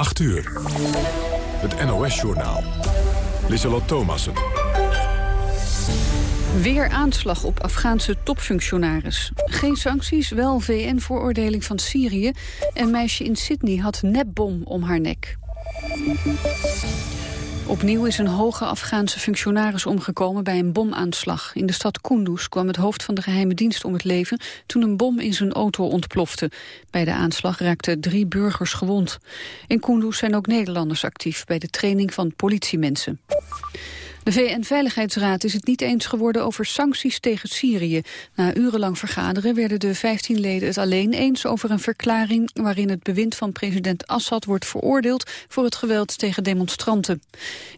8 uur. Het NOS-journaal. Lieselot Thomassen. Weer aanslag op Afghaanse topfunctionaris. Geen sancties, wel VN-veroordeling van Syrië. En meisje in Sydney had nepbom om haar nek. Opnieuw is een hoge Afghaanse functionaris omgekomen bij een bomaanslag. In de stad Kunduz kwam het hoofd van de geheime dienst om het leven... toen een bom in zijn auto ontplofte. Bij de aanslag raakten drie burgers gewond. In Kunduz zijn ook Nederlanders actief bij de training van politiemensen. De VN-veiligheidsraad is het niet eens geworden over sancties tegen Syrië. Na urenlang vergaderen werden de 15 leden het alleen eens over een verklaring waarin het bewind van president Assad wordt veroordeeld voor het geweld tegen demonstranten.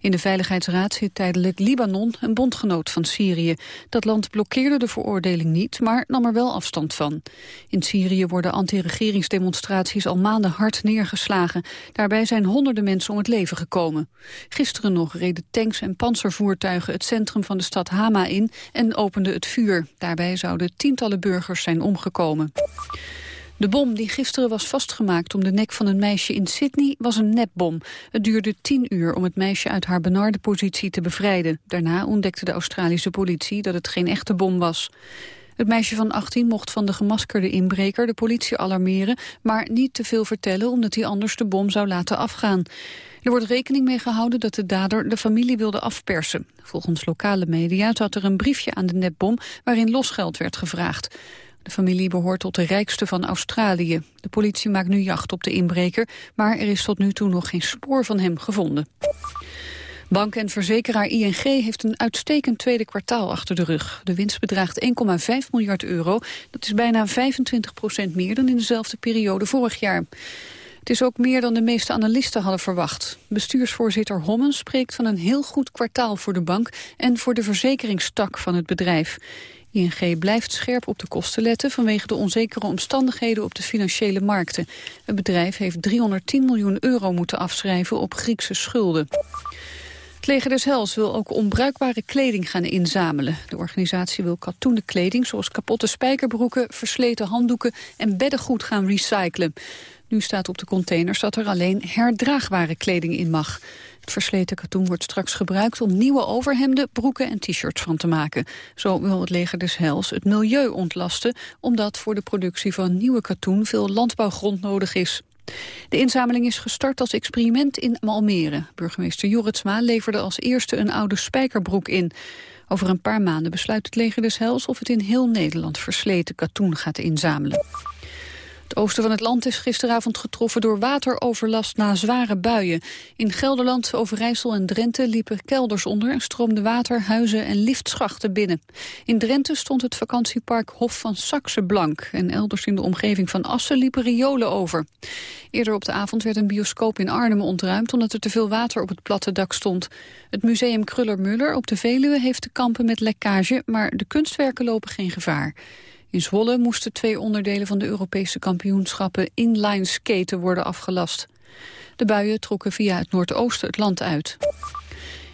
In de Veiligheidsraad zit tijdelijk Libanon, een bondgenoot van Syrië. Dat land blokkeerde de veroordeling niet, maar nam er wel afstand van. In Syrië worden anti-regeringsdemonstraties al maanden hard neergeslagen. Daarbij zijn honderden mensen om het leven gekomen. Gisteren nog reden tanks en panzer het centrum van de stad Hama in en opende het vuur. Daarbij zouden tientallen burgers zijn omgekomen. De bom die gisteren was vastgemaakt om de nek van een meisje in Sydney was een nepbom. Het duurde tien uur om het meisje uit haar benarde positie te bevrijden. Daarna ontdekte de Australische politie dat het geen echte bom was. Het meisje van 18 mocht van de gemaskerde inbreker de politie alarmeren, maar niet te veel vertellen omdat hij anders de bom zou laten afgaan. Er wordt rekening mee gehouden dat de dader de familie wilde afpersen. Volgens lokale media zat er een briefje aan de nepbom waarin losgeld werd gevraagd. De familie behoort tot de rijkste van Australië. De politie maakt nu jacht op de inbreker, maar er is tot nu toe nog geen spoor van hem gevonden. Bank en verzekeraar ING heeft een uitstekend tweede kwartaal achter de rug. De winst bedraagt 1,5 miljard euro. Dat is bijna 25 procent meer dan in dezelfde periode vorig jaar. Het is ook meer dan de meeste analisten hadden verwacht. Bestuursvoorzitter Hommen spreekt van een heel goed kwartaal voor de bank... en voor de verzekeringstak van het bedrijf. ING blijft scherp op de kosten letten vanwege de onzekere omstandigheden op de financiële markten. Het bedrijf heeft 310 miljoen euro moeten afschrijven op Griekse schulden. Het leger des Hels wil ook onbruikbare kleding gaan inzamelen. De organisatie wil katoenen kleding zoals kapotte spijkerbroeken, versleten handdoeken en beddengoed gaan recyclen. Nu staat op de containers dat er alleen herdraagbare kleding in mag. Het versleten katoen wordt straks gebruikt om nieuwe overhemden, broeken en t-shirts van te maken. Zo wil het leger des Hels het milieu ontlasten, omdat voor de productie van nieuwe katoen veel landbouwgrond nodig is. De inzameling is gestart als experiment in Almere. Burgemeester Jorritsma leverde als eerste een oude spijkerbroek in. Over een paar maanden besluit het leger des Hels of het in heel Nederland versleten katoen gaat inzamelen. Het oosten van het land is gisteravond getroffen door wateroverlast na zware buien. In Gelderland, Overijssel en Drenthe liepen kelders onder... en stroomde water, huizen en liftschachten binnen. In Drenthe stond het vakantiepark Hof van Saxe blank... en elders in de omgeving van Assen liepen riolen over. Eerder op de avond werd een bioscoop in Arnhem ontruimd... omdat er te veel water op het platte dak stond. Het museum Kruller-Muller op de Veluwe heeft te kampen met lekkage... maar de kunstwerken lopen geen gevaar. In Zwolle moesten twee onderdelen van de Europese kampioenschappen inline skaten worden afgelast. De buien trokken via het noordoosten het land uit.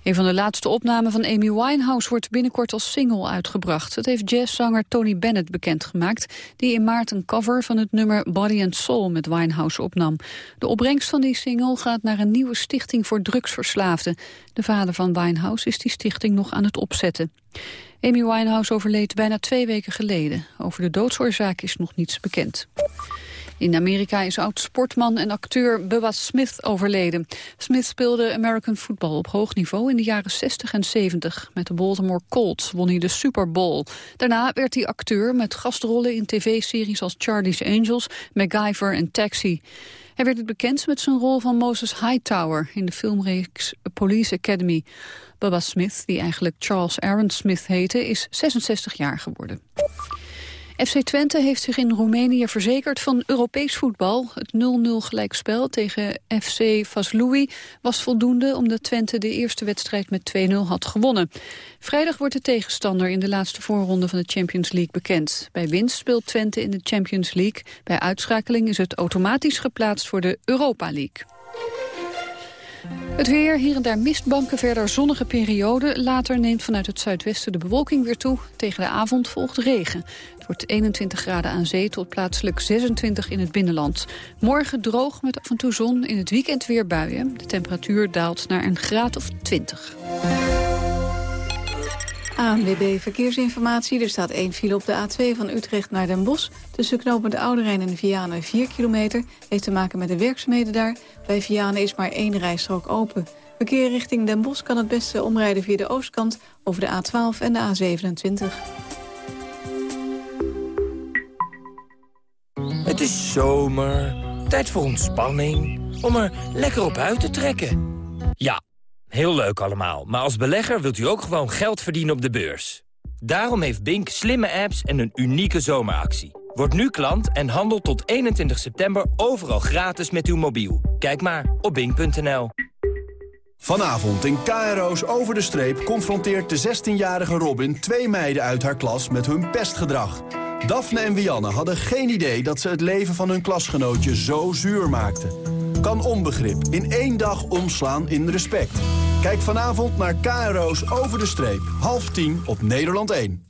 Een van de laatste opnamen van Amy Winehouse wordt binnenkort als single uitgebracht. Dat heeft jazzzanger Tony Bennett bekendgemaakt... die in maart een cover van het nummer Body and Soul met Winehouse opnam. De opbrengst van die single gaat naar een nieuwe stichting voor drugsverslaafden. De vader van Winehouse is die stichting nog aan het opzetten. Amy Winehouse overleed bijna twee weken geleden. Over de doodsoorzaak is nog niets bekend. In Amerika is oud-sportman en acteur Bubba Smith overleden. Smith speelde American football op hoog niveau in de jaren 60 en 70. Met de Baltimore Colts won hij de Super Bowl. Daarna werd hij acteur met gastrollen in tv-series als Charlie's Angels, MacGyver en Taxi. Hij werd het bekendst met zijn rol van Moses Hightower in de filmreeks Police Academy. Bubba Smith, die eigenlijk Charles Aaron Smith heette, is 66 jaar geworden. FC Twente heeft zich in Roemenië verzekerd van Europees voetbal. Het 0-0 gelijkspel tegen FC Vaslui was voldoende... omdat Twente de eerste wedstrijd met 2-0 had gewonnen. Vrijdag wordt de tegenstander in de laatste voorronde van de Champions League bekend. Bij winst speelt Twente in de Champions League. Bij uitschakeling is het automatisch geplaatst voor de Europa League. Het weer, hier en daar mistbanken, verder zonnige periode. Later neemt vanuit het zuidwesten de bewolking weer toe. Tegen de avond volgt regen. Het wordt 21 graden aan zee tot plaatselijk 26 in het binnenland. Morgen droog met af en toe zon, in het weekend weer buien. De temperatuur daalt naar een graad of 20. ANWB Verkeersinformatie. Er staat één file op de A2 van Utrecht naar Den Bosch. Tussen knooppunt Ouderijn en Vianen 4 kilometer. Heeft te maken met de werkzaamheden daar. Bij Vianen is maar één rijstrook open. Verkeer richting Den Bosch kan het beste omrijden via de oostkant... over de A12 en de A27. Het is zomer, tijd voor ontspanning, om er lekker op uit te trekken. Ja, Heel leuk allemaal, maar als belegger wilt u ook gewoon geld verdienen op de beurs. Daarom heeft Bink slimme apps en een unieke zomeractie. Word nu klant en handel tot 21 september overal gratis met uw mobiel. Kijk maar op bink.nl. Vanavond in KRO's Over de Streep confronteert de 16-jarige Robin twee meiden uit haar klas met hun pestgedrag. Daphne en Wianne hadden geen idee dat ze het leven van hun klasgenootje zo zuur maakten kan onbegrip in één dag omslaan in respect. Kijk vanavond naar KRO's Over de Streep. Half tien op Nederland 1.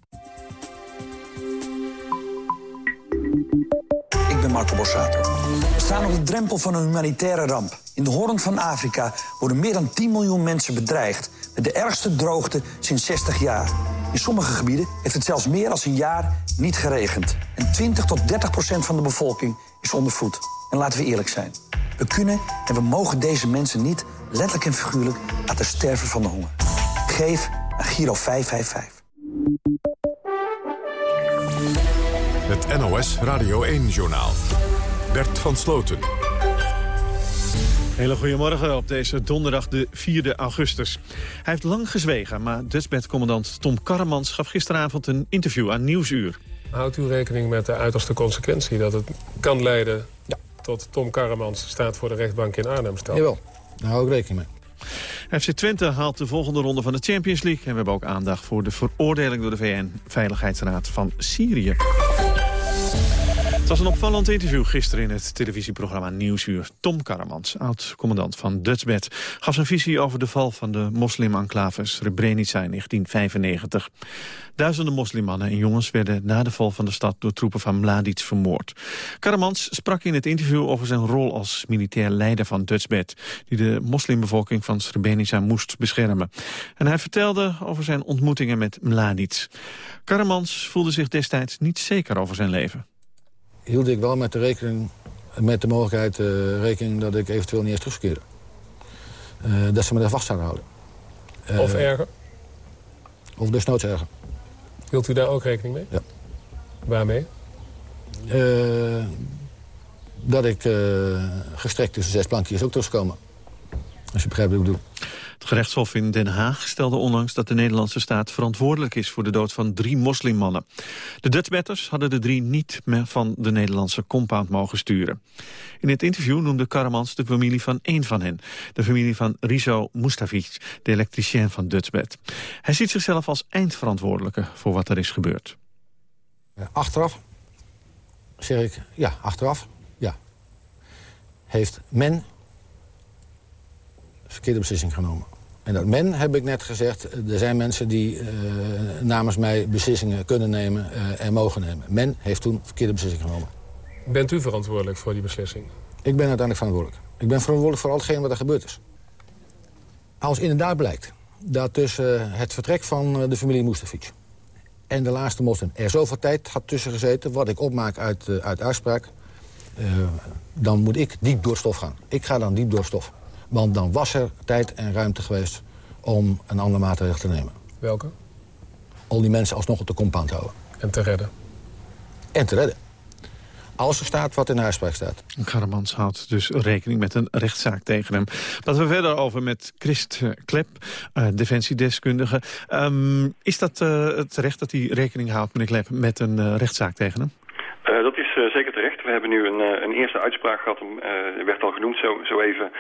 Ik ben Marco Borsato. We staan op de drempel van een humanitaire ramp. In de Hoorn van Afrika worden meer dan 10 miljoen mensen bedreigd... met de ergste droogte sinds 60 jaar. In sommige gebieden heeft het zelfs meer dan een jaar niet geregend. En 20 tot 30 procent van de bevolking is onder voet. En laten we eerlijk zijn. We kunnen en we mogen deze mensen niet, letterlijk en figuurlijk, laten sterven van de honger. Geef aan Giro 555. Het NOS Radio 1-journaal. Bert van Sloten. Hele goedemorgen op deze donderdag de 4 augustus. Hij heeft lang gezwegen, maar Dutchbed-commandant Tom Karremans gaf gisteravond een interview aan Nieuwsuur. Houdt u rekening met de uiterste consequentie dat het kan leiden ja tot Tom Karremans staat voor de rechtbank in Arnhem stelt. Jawel, daar hou ik rekening mee. FC Twente haalt de volgende ronde van de Champions League. En we hebben ook aandacht voor de veroordeling door de VN-veiligheidsraad van Syrië. Het was een opvallend interview gisteren in het televisieprogramma Nieuwsuur. Tom Karamans, oud-commandant van Dutchbed, gaf zijn visie over de val van de moslim-enclave Srebrenica in 1995. Duizenden moslimmannen en jongens werden na de val van de stad door troepen van Mladic vermoord. Karamans sprak in het interview over zijn rol als militair leider van Dutchbed, die de moslimbevolking van Srebrenica moest beschermen. En hij vertelde over zijn ontmoetingen met Mladic. Karamans voelde zich destijds niet zeker over zijn leven hield ik wel met de, rekening, met de mogelijkheid uh, rekening dat ik eventueel niet eens terugkeerde. Uh, dat ze me daar vast zouden houden. Uh, of erger? Of desnoods erger. Hield u daar ook rekening mee? Ja. Waarmee? dat ik gestrekt tussen zes plankjes ook terugkomen. Als je begrijpt wat ik bedoel. Het gerechtshof in Den Haag stelde onlangs dat de Nederlandse staat verantwoordelijk is voor de dood van drie moslimmannen. De Dutchbatters hadden de drie niet meer van de Nederlandse compound mogen sturen. In het interview noemde Karamans de familie van één van hen, de familie van Rizo Mustafic, de elektricien van Dutchbed. Hij ziet zichzelf als eindverantwoordelijke voor wat er is gebeurd. Achteraf zeg ik, ja, achteraf, ja. Heeft men verkeerde beslissing genomen. En dat men, heb ik net gezegd, er zijn mensen die uh, namens mij beslissingen kunnen nemen uh, en mogen nemen. Men heeft toen verkeerde beslissing genomen. Bent u verantwoordelijk voor die beslissing? Ik ben uiteindelijk verantwoordelijk. Ik ben verantwoordelijk voor al hetgeen wat er gebeurd is. Als inderdaad blijkt dat tussen het vertrek van de familie Mustafic... en de laatste moslim er zoveel tijd had tussen gezeten... wat ik opmaak uit, uit uitspraak... dan moet ik diep door stof gaan. Ik ga dan diep door stof. Want dan was er tijd en ruimte geweest om een andere maatregel te nemen. Welke? Al die mensen alsnog op de compound houden. En te redden? En te redden. Als er staat wat in de huispraak staat. Garmans houdt dus rekening met een rechtszaak tegen hem. Laten we verder over met Christ Klep, uh, defensiedeskundige. Um, is dat uh, terecht dat hij rekening houdt, meneer Klep, met een uh, rechtszaak tegen hem? dat is zeker terecht. We hebben nu een, een eerste uitspraak gehad, uh, werd al genoemd zo, zo even,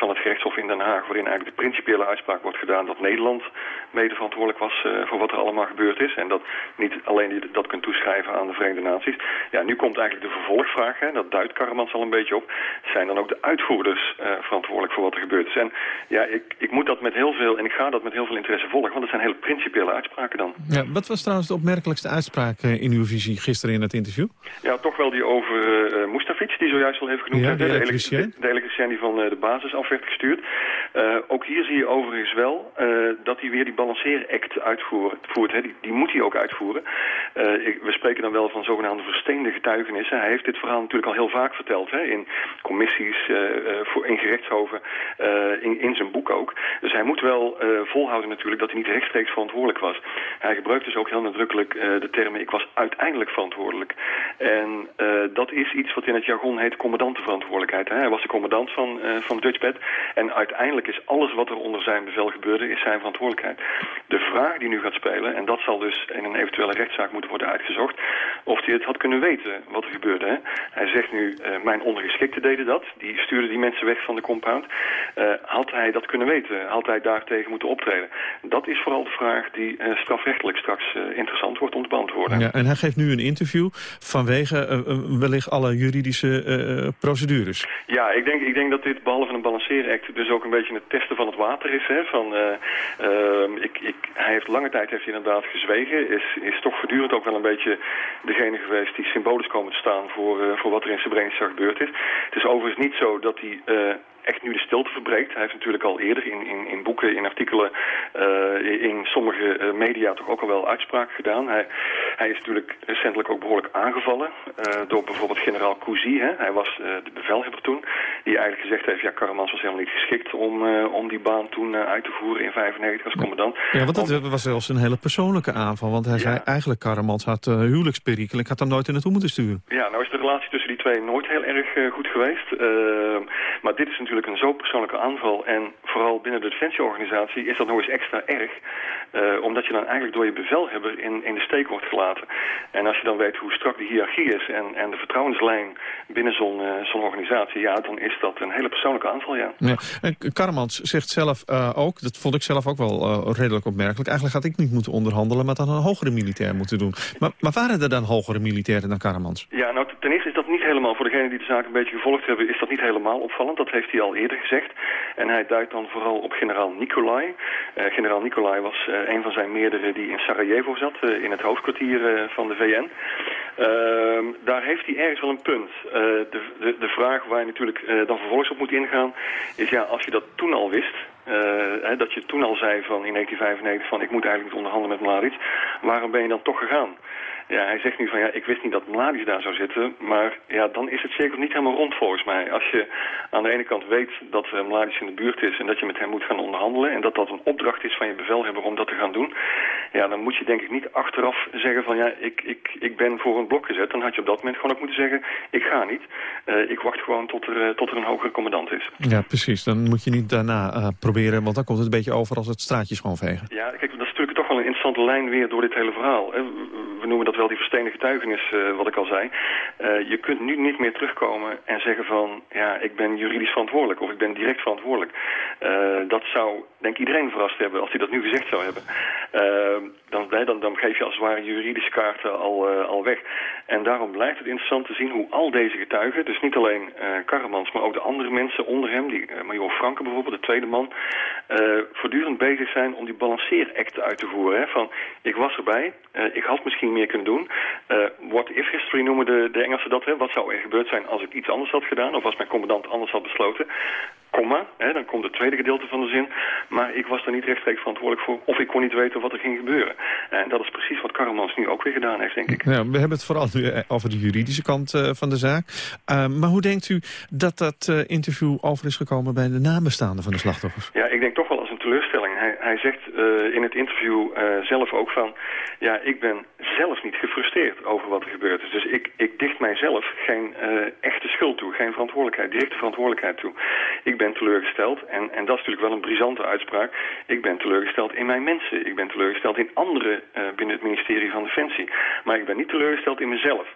van het gerechtshof in Den Haag... waarin eigenlijk de principiële uitspraak wordt gedaan dat Nederland mede verantwoordelijk was voor wat er allemaal gebeurd is. En dat niet alleen je dat kunt toeschrijven aan de Verenigde Naties. Ja, nu komt eigenlijk de vervolgvraag, hè, dat duidt Karremans al een beetje op. Zijn dan ook de uitvoerders verantwoordelijk voor wat er gebeurd is? En ja, ik, ik moet dat met heel veel, en ik ga dat met heel veel interesse volgen, want dat zijn hele principiële uitspraken dan. Ja, wat was trouwens de opmerkelijkste uitspraak eh, in uw visie gisteren in het interview? Ja, toch wel die over uh, Mustafic, die zojuist al heeft genoemd. Ja, de, elektricien. De, elektricien die van uh, de basis af werd gestuurd. Uh, ook hier zie je overigens wel dat hij weer die balanceeract uitvoert. Hè. Die, die, moet hij ook uitvoeren. Ik, we spreken dan wel van zogenaamde versteende getuigenissen. Hij heeft dit verhaal natuurlijk al heel vaak verteld. Hè, in commissies, voor, in gerechtshoven, in, in zijn boek ook. Dus hij moet wel volhouden natuurlijk dat hij niet rechtstreeks verantwoordelijk was. Hij gebruikt dus ook heel nadrukkelijk de termen ik was uiteindelijk verantwoordelijk. En dat is iets wat in het jargon heet commandantenverantwoordelijkheid. Hij was de commandant van, uh, van Dutchbed. En uiteindelijk is alles wat er onder zijn bevel gebeurde, is zijn verantwoordelijkheid. De vraag die nu gaat spelen, en dat zal dus in een eventuele rechtszaak moeten worden uitgezocht, of hij het had kunnen weten wat er gebeurde. Hè? Hij zegt nu, uh, mijn ondergeschikte deden dat. Die stuurden die mensen weg van de compound. Uh, had hij dat kunnen weten? Had hij daartegen moeten optreden? Dat is vooral de vraag die strafrechtelijk straks interessant wordt om te beantwoorden. Ja, en hij geeft nu een interview vanwege wellicht alle juridische uh, procedures. Ja, ik denk, ik denk dat dit behalve een balanceeract dus ook een beetje het testen van het water is. Hè? Van, uh, uh, ik, ik, hij heeft lange tijd heeft inderdaad gezwegen. Is, is toch voortdurend ook wel een beetje degene geweest die symbolisch komen te staan voor, voor wat er in Srebrenica gebeurd is. Het is overigens niet zo dat hij echt nu de stilte verbreekt. Hij heeft natuurlijk al eerder in, in, in boeken, in artikelen, uh, in sommige uh, media toch ook al wel uitspraken gedaan. Hij, hij is natuurlijk recentelijk ook behoorlijk aangevallen uh, door bijvoorbeeld generaal Cousy. Hè? Hij was de bevelhebber toen, die eigenlijk gezegd heeft, ja, Karamans was helemaal niet geschikt om, om die baan toen uit te voeren in 95 als commandant. Ja, want dat was zelfs een hele persoonlijke aanval, want hij ja. zei eigenlijk Karamans had huwelijksperikel, ik had hem nooit in naartoe moeten sturen. Ja, nou is de relatie tussen die twee nooit heel erg goed geweest. maar dit is natuurlijk natuurlijk een zo persoonlijke aanval. En vooral binnen de defensieorganisatie is dat nog eens extra erg. Uh, omdat je dan eigenlijk door je bevelhebber in, in de steek wordt gelaten. En als je dan weet hoe strak de hiërarchie is en, en de vertrouwenslijn binnen zo'n uh, zo'n organisatie, ja, dan is dat een hele persoonlijke aanval, ja. ja. En Karmans zegt zelf uh, ook, dat vond ik zelf ook wel redelijk opmerkelijk, eigenlijk had ik niet moeten onderhandelen, maar dat een hogere militair moeten doen. Maar, maar waren er dan hogere militairen dan Karmans? Ja, nou ten eerste is dat niet helemaal, voor degenen die de zaak een beetje gevolgd hebben, is dat niet helemaal opvallend. Dat heeft hij al eerder gezegd. En hij duidt dan vooral op generaal Nicolai. generaal Nicolai was een van zijn meerdere die in Sarajevo zat, uh, in het hoofdkwartier van de VN. Uh, daar heeft hij ergens wel een punt. De, de, de, vraag waar je natuurlijk dan vervolgens op moet ingaan, is ja, als je dat toen al wist, hè, dat je toen al zei van in 1995 van ik moet eigenlijk niet onderhandelen met Mladic, waarom ben je dan toch gegaan? Ja, hij zegt nu van ja, ik wist niet dat Mladic daar zou zitten. Maar ja, dan is het zeker niet helemaal rond volgens mij. Als je aan de ene kant weet dat uh, Mladic in de buurt is en dat je met hem moet gaan onderhandelen. En dat dat een opdracht is van je bevelhebber om dat te gaan doen. Ja, dan moet je denk ik niet achteraf zeggen van ja, ik, ik, ik ben voor een blok gezet. Dan had je op dat moment gewoon ook moeten zeggen, ik ga niet. Uh, ik wacht gewoon tot er, uh, tot er een hogere commandant is. Ja, precies. Dan moet je niet daarna proberen, want dan komt het een beetje over als het straatje schoonvegen. Ja, kijk, dat is natuurlijk toch wel een interessante lijn weer door dit hele verhaal. We noemen dat wel die versteende getuigenis, uh, wat ik al zei. Uh, je kunt nu niet meer terugkomen en zeggen van... ja, ik ben juridisch verantwoordelijk of ik ben direct verantwoordelijk. Uh, dat zou, denk ik, iedereen verrast hebben als hij dat nu gezegd zou hebben. dan, dan, dan geef je als het ware juridische kaarten al, al weg. En daarom blijft het interessant te zien hoe al deze getuigen... dus niet alleen Karremans, maar ook de andere mensen onder hem... die Major Franke bijvoorbeeld, de tweede man... voortdurend bezig zijn om die balanceeract uit te voeren. Hè? Van, ik was erbij, ik had misschien meer kunnen doen. Uh, what if history noemen de, de Engelsen dat. Hè? Wat zou er gebeurd zijn als ik iets anders had gedaan? Of als mijn commandant anders had besloten? Komma, hè, dan komt het tweede gedeelte van de zin. Maar ik was er niet rechtstreeks verantwoordelijk voor. Of ik kon niet weten wat er ging gebeuren. En dat is precies wat Karremans nu ook weer gedaan heeft, denk ik. We hebben het vooral nu eh, over de juridische kant uh, van de zaak. Uh, maar hoe denkt u dat dat interview over is gekomen bij de nabestaanden van de slachtoffers? Ja, ik denk toch wel als een teleurstelling. Hij, hij zegt in het interview zelf ook van... ja, ik ben zelf niet gefrustreerd over wat er gebeurd is. Dus ik, ik dicht mijzelf geen echte schuld toe, geen verantwoordelijkheid, directe verantwoordelijkheid toe. Ik ben teleurgesteld. En, en dat is natuurlijk wel een brisante uitspraak. Ik ben teleurgesteld in mijn mensen. Ik ben teleurgesteld in anderen binnen het ministerie van Defensie. Maar ik ben niet teleurgesteld in mezelf.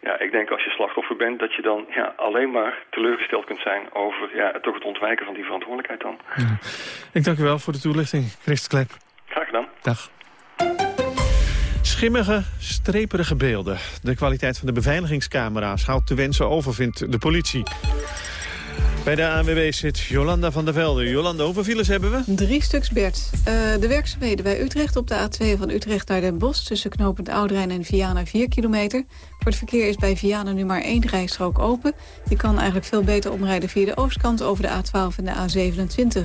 Ja, ik denk als je slachtoffer bent dat je dan ja, alleen maar teleurgesteld kunt zijn over ja, toch het ontwijken van die verantwoordelijkheid dan. Ja. Ik dank u wel voor de toelichting, Christ Klep. Graag gedaan. Dag. Schimmige, streperige beelden. De kwaliteit van de beveiligingscamera's houdt te wensen over, vindt de politie. Bij de ANWB zit Jolanda van der Velde. Jolanda, hoeveel files hebben we? Drie stuks, Bert. Uh, de werkzaamheden bij Utrecht op de A2 van Utrecht naar Den Bosch... tussen knooppunt Oudrijn en Vianen 4 kilometer. Voor het verkeer is bij Vianen nu maar één rijstrook open. Je kan eigenlijk veel beter omrijden via de oostkant... over de A12 en de A27.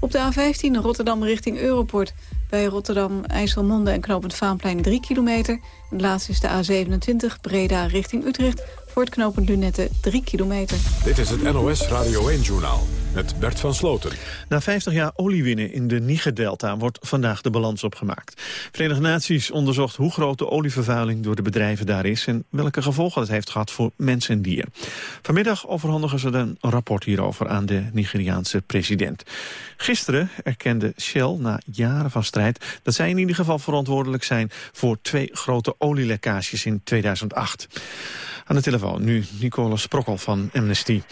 Op de A15 Rotterdam richting Europort. Bij Rotterdam, IJsselmonde en knooppunt Vaanplein 3 kilometer. En de laatste is de A27 Breda richting Utrecht voor het knooppunt Lunette 3 kilometer. Dit is het NOS Radio 1-journaal met Bert van Sloten. Na 50 jaar oliewinnen in de Niger-delta wordt vandaag de balans opgemaakt. Verenigde Naties onderzocht hoe groot de olievervuiling door de bedrijven daar is... en welke gevolgen het heeft gehad voor mens en dier. Vanmiddag overhandigen ze een rapport hierover aan de Nigeriaanse president. Gisteren erkende Shell na jaren van strijd... dat zij in ieder geval verantwoordelijk zijn voor twee grote olielekkages in 2008. Aan de telefoon nu Nicole Sprokkel van Amnesty.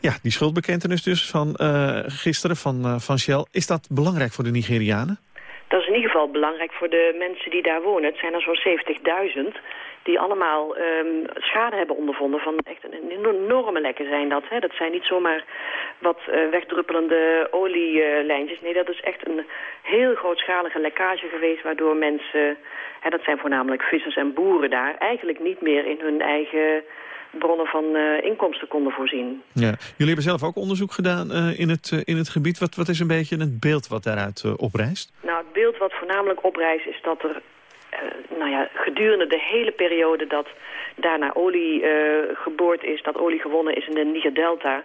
Ja, die schuldbekentenis dus van uh, gisteren van, uh, van Shell. Is dat belangrijk voor de Nigerianen? Dat is in ieder geval belangrijk voor de mensen die daar wonen. Het zijn er zo'n 70.000 die allemaal um, schade hebben ondervonden van echt een enorme lekken zijn dat. Hè. Dat zijn niet zomaar wat uh, wegdruppelende olielijntjes. nee, dat is echt een heel grootschalige lekkage geweest... waardoor mensen, hè, dat zijn voornamelijk vissers en boeren daar... eigenlijk niet meer in hun eigen bronnen van uh, inkomsten konden voorzien. Ja. Jullie hebben zelf ook onderzoek gedaan uh, in, het, uh, in het gebied. Wat, wat is een beetje het beeld wat daaruit oprijst? Nou, het beeld wat voornamelijk oprijst is dat er nou ja, gedurende de hele periode dat daarna olie geboord is, dat olie gewonnen is in de Niger-delta,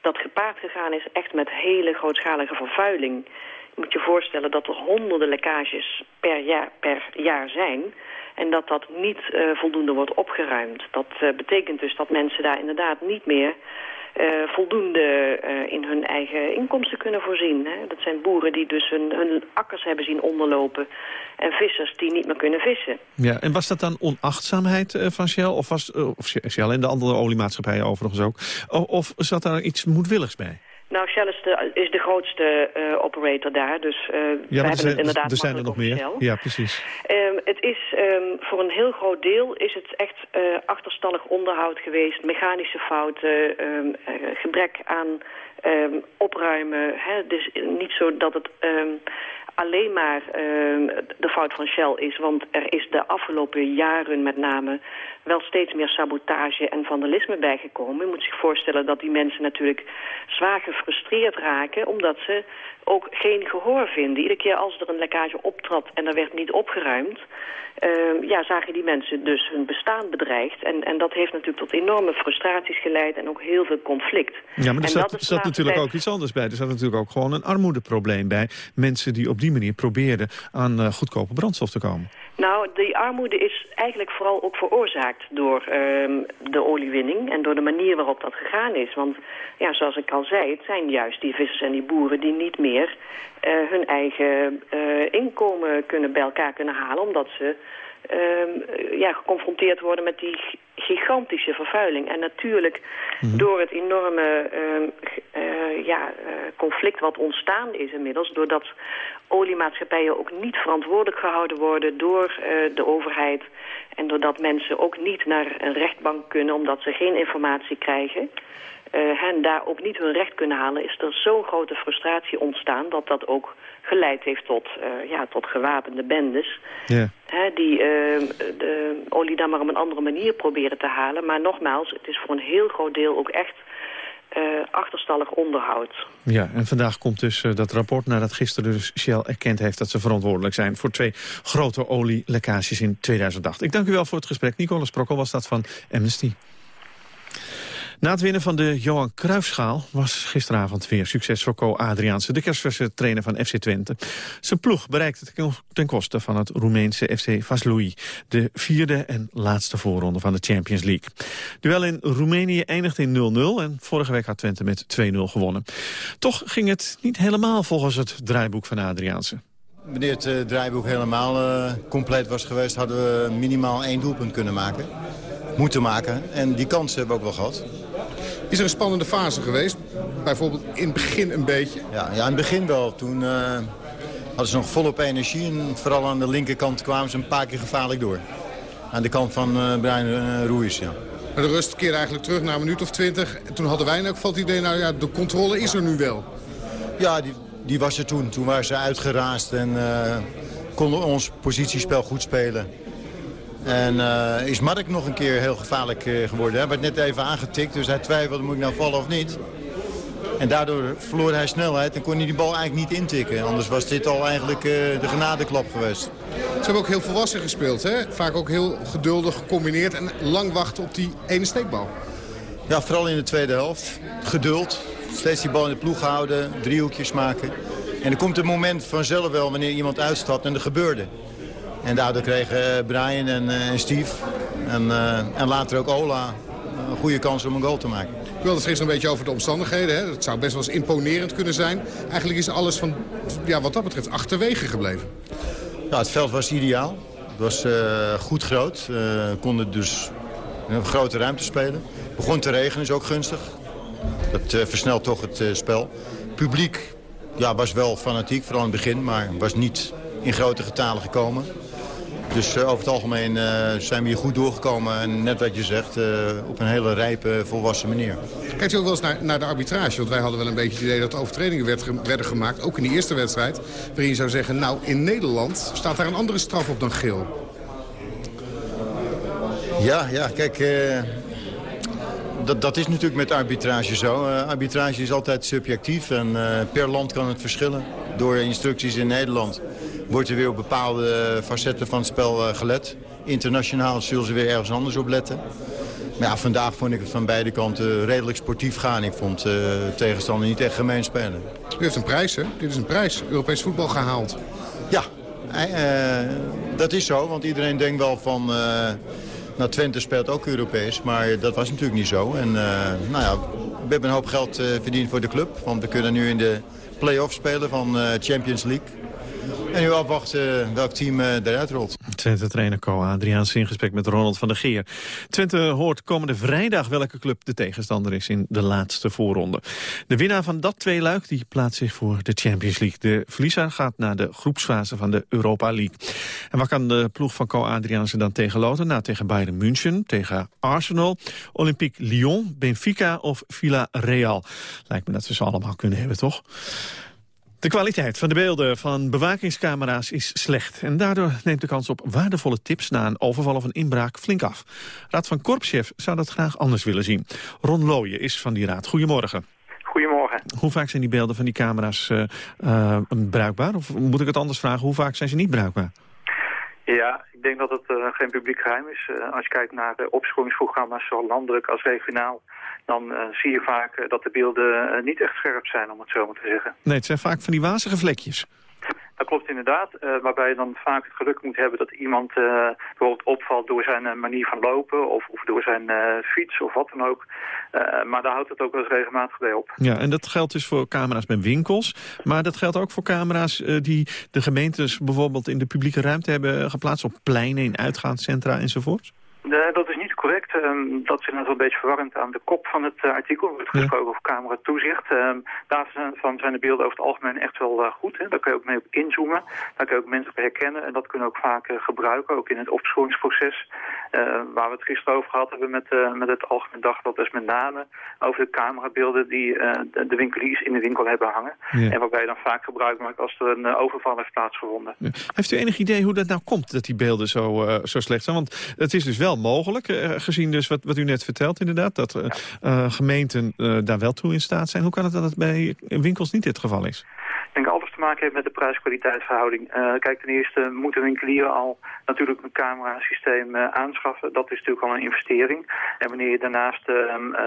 dat gepaard gegaan is echt met hele grootschalige vervuiling. Moet je voorstellen dat er honderden lekkages per jaar, per jaar zijn... En dat dat niet uh, voldoende wordt opgeruimd. Dat uh, betekent dus dat mensen daar inderdaad niet meer uh, voldoende in hun eigen inkomsten kunnen voorzien. Hè. Dat zijn boeren die dus hun, akkers hebben zien onderlopen en vissers die niet meer kunnen vissen. Ja, en was dat dan onachtzaamheid van Shell, of, was, of Shell en de andere oliemaatschappijen overigens ook, of zat daar iets moedwilligs bij? Nou, Shell is de, is de grootste uh, operator daar, dus uh, ja, we hebben het inderdaad er zijn er nog meer. Shell. Ja, precies. Um, het is um, voor een heel groot deel is het echt uh, achterstallig onderhoud geweest, mechanische fouten, um, gebrek aan opruimen. Hè? Dus niet zo dat het alleen maar de fout van Shell is, want er is de afgelopen jaren met name wel steeds meer sabotage en vandalisme bijgekomen. Je moet zich voorstellen dat die mensen natuurlijk zwaar gefrustreerd raken... omdat ze ook geen gehoor vinden. Iedere keer als er een lekkage optrad en er werd niet opgeruimd... Uh, ja, zagen die mensen dus hun bestaan bedreigd. En, en dat heeft natuurlijk tot enorme frustraties geleid en ook heel veel conflict. Ja, maar er zat, zat natuurlijk ook iets anders bij. Er zat natuurlijk ook gewoon een armoedeprobleem bij. Mensen die op die manier probeerden aan uh, goedkope brandstof te komen. Nou, die armoede is eigenlijk vooral ook veroorzaakt door um, de oliewinning en door de manier waarop dat gegaan is. Want ja, zoals ik al zei, het zijn juist die vissers en die boeren die niet meer uh, hun eigen uh, inkomen kunnen bij elkaar kunnen halen, omdat ze uh, ja, geconfronteerd worden met die gigantische vervuiling. En natuurlijk mm -hmm. door het enorme uh, ja, conflict wat ontstaan is inmiddels... doordat oliemaatschappijen ook niet verantwoordelijk gehouden worden door de overheid... en doordat mensen ook niet naar een rechtbank kunnen omdat ze geen informatie krijgen... Uh, hen daar ook niet hun recht kunnen halen... is er zo'n grote frustratie ontstaan dat dat ook geleid heeft tot, uh, ja, tot gewapende bendes. Yeah. Hè, die uh, de olie dan maar op een andere manier proberen te halen. Maar nogmaals, het is voor een heel groot deel ook echt uh, achterstallig onderhoud. Ja, en vandaag komt dus dat rapport nadat gisteren dus Shell erkend heeft... dat ze verantwoordelijk zijn voor twee grote olielekkages in 2008. Ik dank u wel voor het gesprek. Nicolas Sprokkel was dat van Amnesty. Na het winnen van de Johan Cruijffschaal was gisteravond weer succes voor Co Adriaanse, de kerstverse trainer van FC Twente. Zijn ploeg bereikte ten koste van het Roemeense FC Vaslui, de vierde en laatste voorronde van de Champions League. Duel in Roemenië eindigde in 0-0 en vorige week had Twente met 2-0 gewonnen. Toch ging het niet helemaal volgens het draaiboek van Adriaanse. Wanneer het uh, draaiboek helemaal uh, compleet was geweest... hadden we minimaal één doelpunt kunnen maken. Moeten maken. En die kans hebben we ook wel gehad. Is er een spannende fase geweest? Bijvoorbeeld in het begin een beetje? Ja, ja in het begin wel. Toen uh, hadden ze nog volop energie. En vooral aan de linkerkant kwamen ze een paar keer gevaarlijk door. Aan de kant van Brian Ruiz, ja. de rust keerde eigenlijk terug na een minuut of twintig. Toen hadden wij ook het idee, nou ja, de controle is er nu wel. Ja, die, die was er toen. Toen waren ze uitgeraasd en uh, konden ons positiespel goed spelen. En uh, is Mark nog een keer heel gevaarlijk uh, geworden. Hij werd net even aangetikt, dus hij twijfelde, moet ik nou vallen of niet? En daardoor verloor hij snelheid en kon hij die bal eigenlijk niet intikken. Anders was dit al eigenlijk de genadeklap geweest. Ze hebben ook heel volwassen gespeeld, hè? Vaak ook heel geduldig gecombineerd en lang wachten op die ene steekbal. Ja, vooral in de tweede helft. Geduld, steeds die bal in de ploeg houden, driehoekjes maken. En er komt een moment vanzelf wel wanneer iemand uitstapt en dat gebeurde. En daardoor kregen Brian en, en Steve en, uh, en later ook Ola een goede kans om een goal te maken. Ik wilde het gisteren een beetje over de omstandigheden. Hè? Het zou best wel eens imponerend kunnen zijn. Eigenlijk is alles van, ja, wat dat betreft achterwege gebleven. Ja, het veld was ideaal. Het was uh, goed groot. Uh, konden dus een grote ruimte spelen. Het begon te regenen, is ook gunstig. Dat uh, versnelt toch het spel. Publiek ja, was wel fanatiek, vooral in het begin, maar was niet in grote getalen gekomen. Dus uh, over het algemeen zijn we hier goed doorgekomen. En net wat je zegt, op een hele rijpe, volwassen manier. Kijkt u ook wel eens naar, naar, de arbitrage? Want wij hadden wel een beetje het idee dat overtredingen werd, werden gemaakt. Ook in die eerste wedstrijd. Waarin je zou zeggen, nou in Nederland staat daar een andere straf op dan geel. Ja, ja, kijk dat, dat is natuurlijk met arbitrage zo. Uh, arbitrage is altijd subjectief en uh, per land kan het verschillen. Door instructies in Nederland wordt er weer op bepaalde facetten van het spel uh, gelet. Internationaal zullen ze weer ergens anders op letten. Maar ja, vandaag vond ik het van beide kanten redelijk sportief gaan. Ik vond de tegenstander niet echt gemeen spelen. U heeft een prijs, hè? Dit is een prijs. Europees voetbal gehaald. Ja, dat is zo. Want iedereen denkt wel van... Nou, Twente speelt ook Europees, maar dat was natuurlijk niet zo. En uh, nou ja, we hebben een hoop geld uh, verdiend voor de club. Want we kunnen nu in de play-off spelen van uh, Champions League. En nu afwachten welk team eruit rolt. Twente-trainer Co Adriaans in gesprek met Ronald van der Geer. Twente hoort komende vrijdag welke club de tegenstander is in de laatste voorronde. De winnaar van dat tweeluik die plaatst zich voor de Champions League. De verliezer gaat naar de groepsfase van de Europa League. En waar kan de ploeg van Co Adriaanse dan tegen loten? Nou, tegen Bayern München, tegen Arsenal, Olympique Lyon, Benfica of Villarreal. Lijkt me dat we ze allemaal kunnen hebben, toch? De kwaliteit van de beelden van bewakingscamera's is slecht. En daardoor neemt de kans op waardevolle tips na een overval of een inbraak flink af. Raad van Korpschef zou dat graag anders willen zien. Ron Looyen is van die raad. Goedemorgen. Goedemorgen. Hoe vaak zijn die beelden van die camera's uh, uh, bruikbaar? Of moet ik het anders vragen, hoe vaak zijn ze niet bruikbaar? Ja, ik denk dat het uh, geen publiek geheim is. Uh, als je kijkt naar uh, opsporingsprogramma's, zowel landelijk als regionaal... dan zie je vaak dat de beelden niet echt scherp zijn, om het zo maar te zeggen. Nee, het zijn vaak van die wazige vlekjes. Dat klopt inderdaad, uh, waarbij je dan vaak het geluk moet hebben dat iemand uh, bijvoorbeeld opvalt door zijn uh, manier van lopen of, of door zijn fiets of wat dan ook. maar daar houdt het ook wel eens regelmatig bij op. Ja, en dat geldt dus voor camera's bij winkels, maar dat geldt ook voor camera's die de gemeentes bijvoorbeeld in de publieke ruimte hebben geplaatst op pleinen, in uitgaanscentra enzovoort? Nee, dat correct. Um, dat is inderdaad wel een beetje verwarrend aan de kop van het uh, artikel. Er wordt gesproken over cameratoezicht. Um, daarvan zijn de beelden over het algemeen echt wel uh, goed. Hè. Daar kun je ook mee op inzoomen. Daar kun je ook mensen op herkennen. En dat kunnen we ook vaak uh, gebruiken, ook in het opsporingsproces. waar we het gisteren over gehad hebben met, met het Algemeen Dagblad. Dus met name over de camerabeelden die de, de, winkeliers in de winkel hebben hangen. Ja. En waarbij je dan vaak gebruik maakt als er een overval heeft plaatsgevonden. Ja. Heeft u enig idee hoe dat nou komt, dat die beelden zo, zo slecht zijn? Want het is dus wel mogelijk, gezien dus wat, wat u net vertelt inderdaad... dat uh, uh, gemeenten daar wel toe in staat zijn. Hoe kan het dat het bij winkels niet het geval is? Ik denk alles te maken heeft met de prijs-kwaliteitverhouding. Uh, kijk, ten eerste moeten winkelieren al natuurlijk een camerasysteem uh, aanschaffen. Dat is natuurlijk al een investering. En wanneer je daarnaast uh,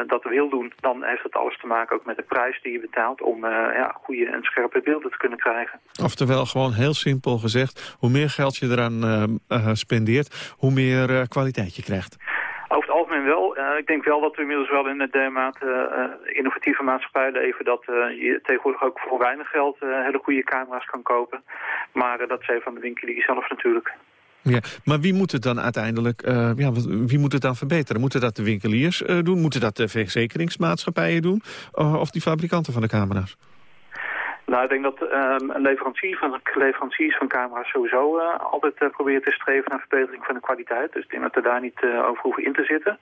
dat wil doen, dan heeft dat alles te maken ook met de prijs die je betaalt om ja, goede en scherpe beelden te kunnen krijgen. Oftewel, gewoon heel simpel gezegd, hoe meer geld je eraan spendeert, hoe meer kwaliteit je krijgt. Over het algemeen wel. Uh, ik denk wel dat we inmiddels wel in de dermate uh, innovatieve maatschappij leven... dat uh, je tegenwoordig ook voor weinig geld hele goede camera's kan kopen. Maar dat zijn van de winkelier zelf natuurlijk. Ja, maar wie moet het dan uiteindelijk ja, wie moet het dan verbeteren? Moeten dat de winkeliers doen? Moeten dat de verzekeringsmaatschappijen doen? of die fabrikanten van de camera's? Nou, ik denk dat um, een leverancier van, leveranciers van camera's sowieso uh, altijd uh, probeert te streven naar verbetering van de kwaliteit. Dus ik denk dat we daar niet uh, over hoeven in te zitten.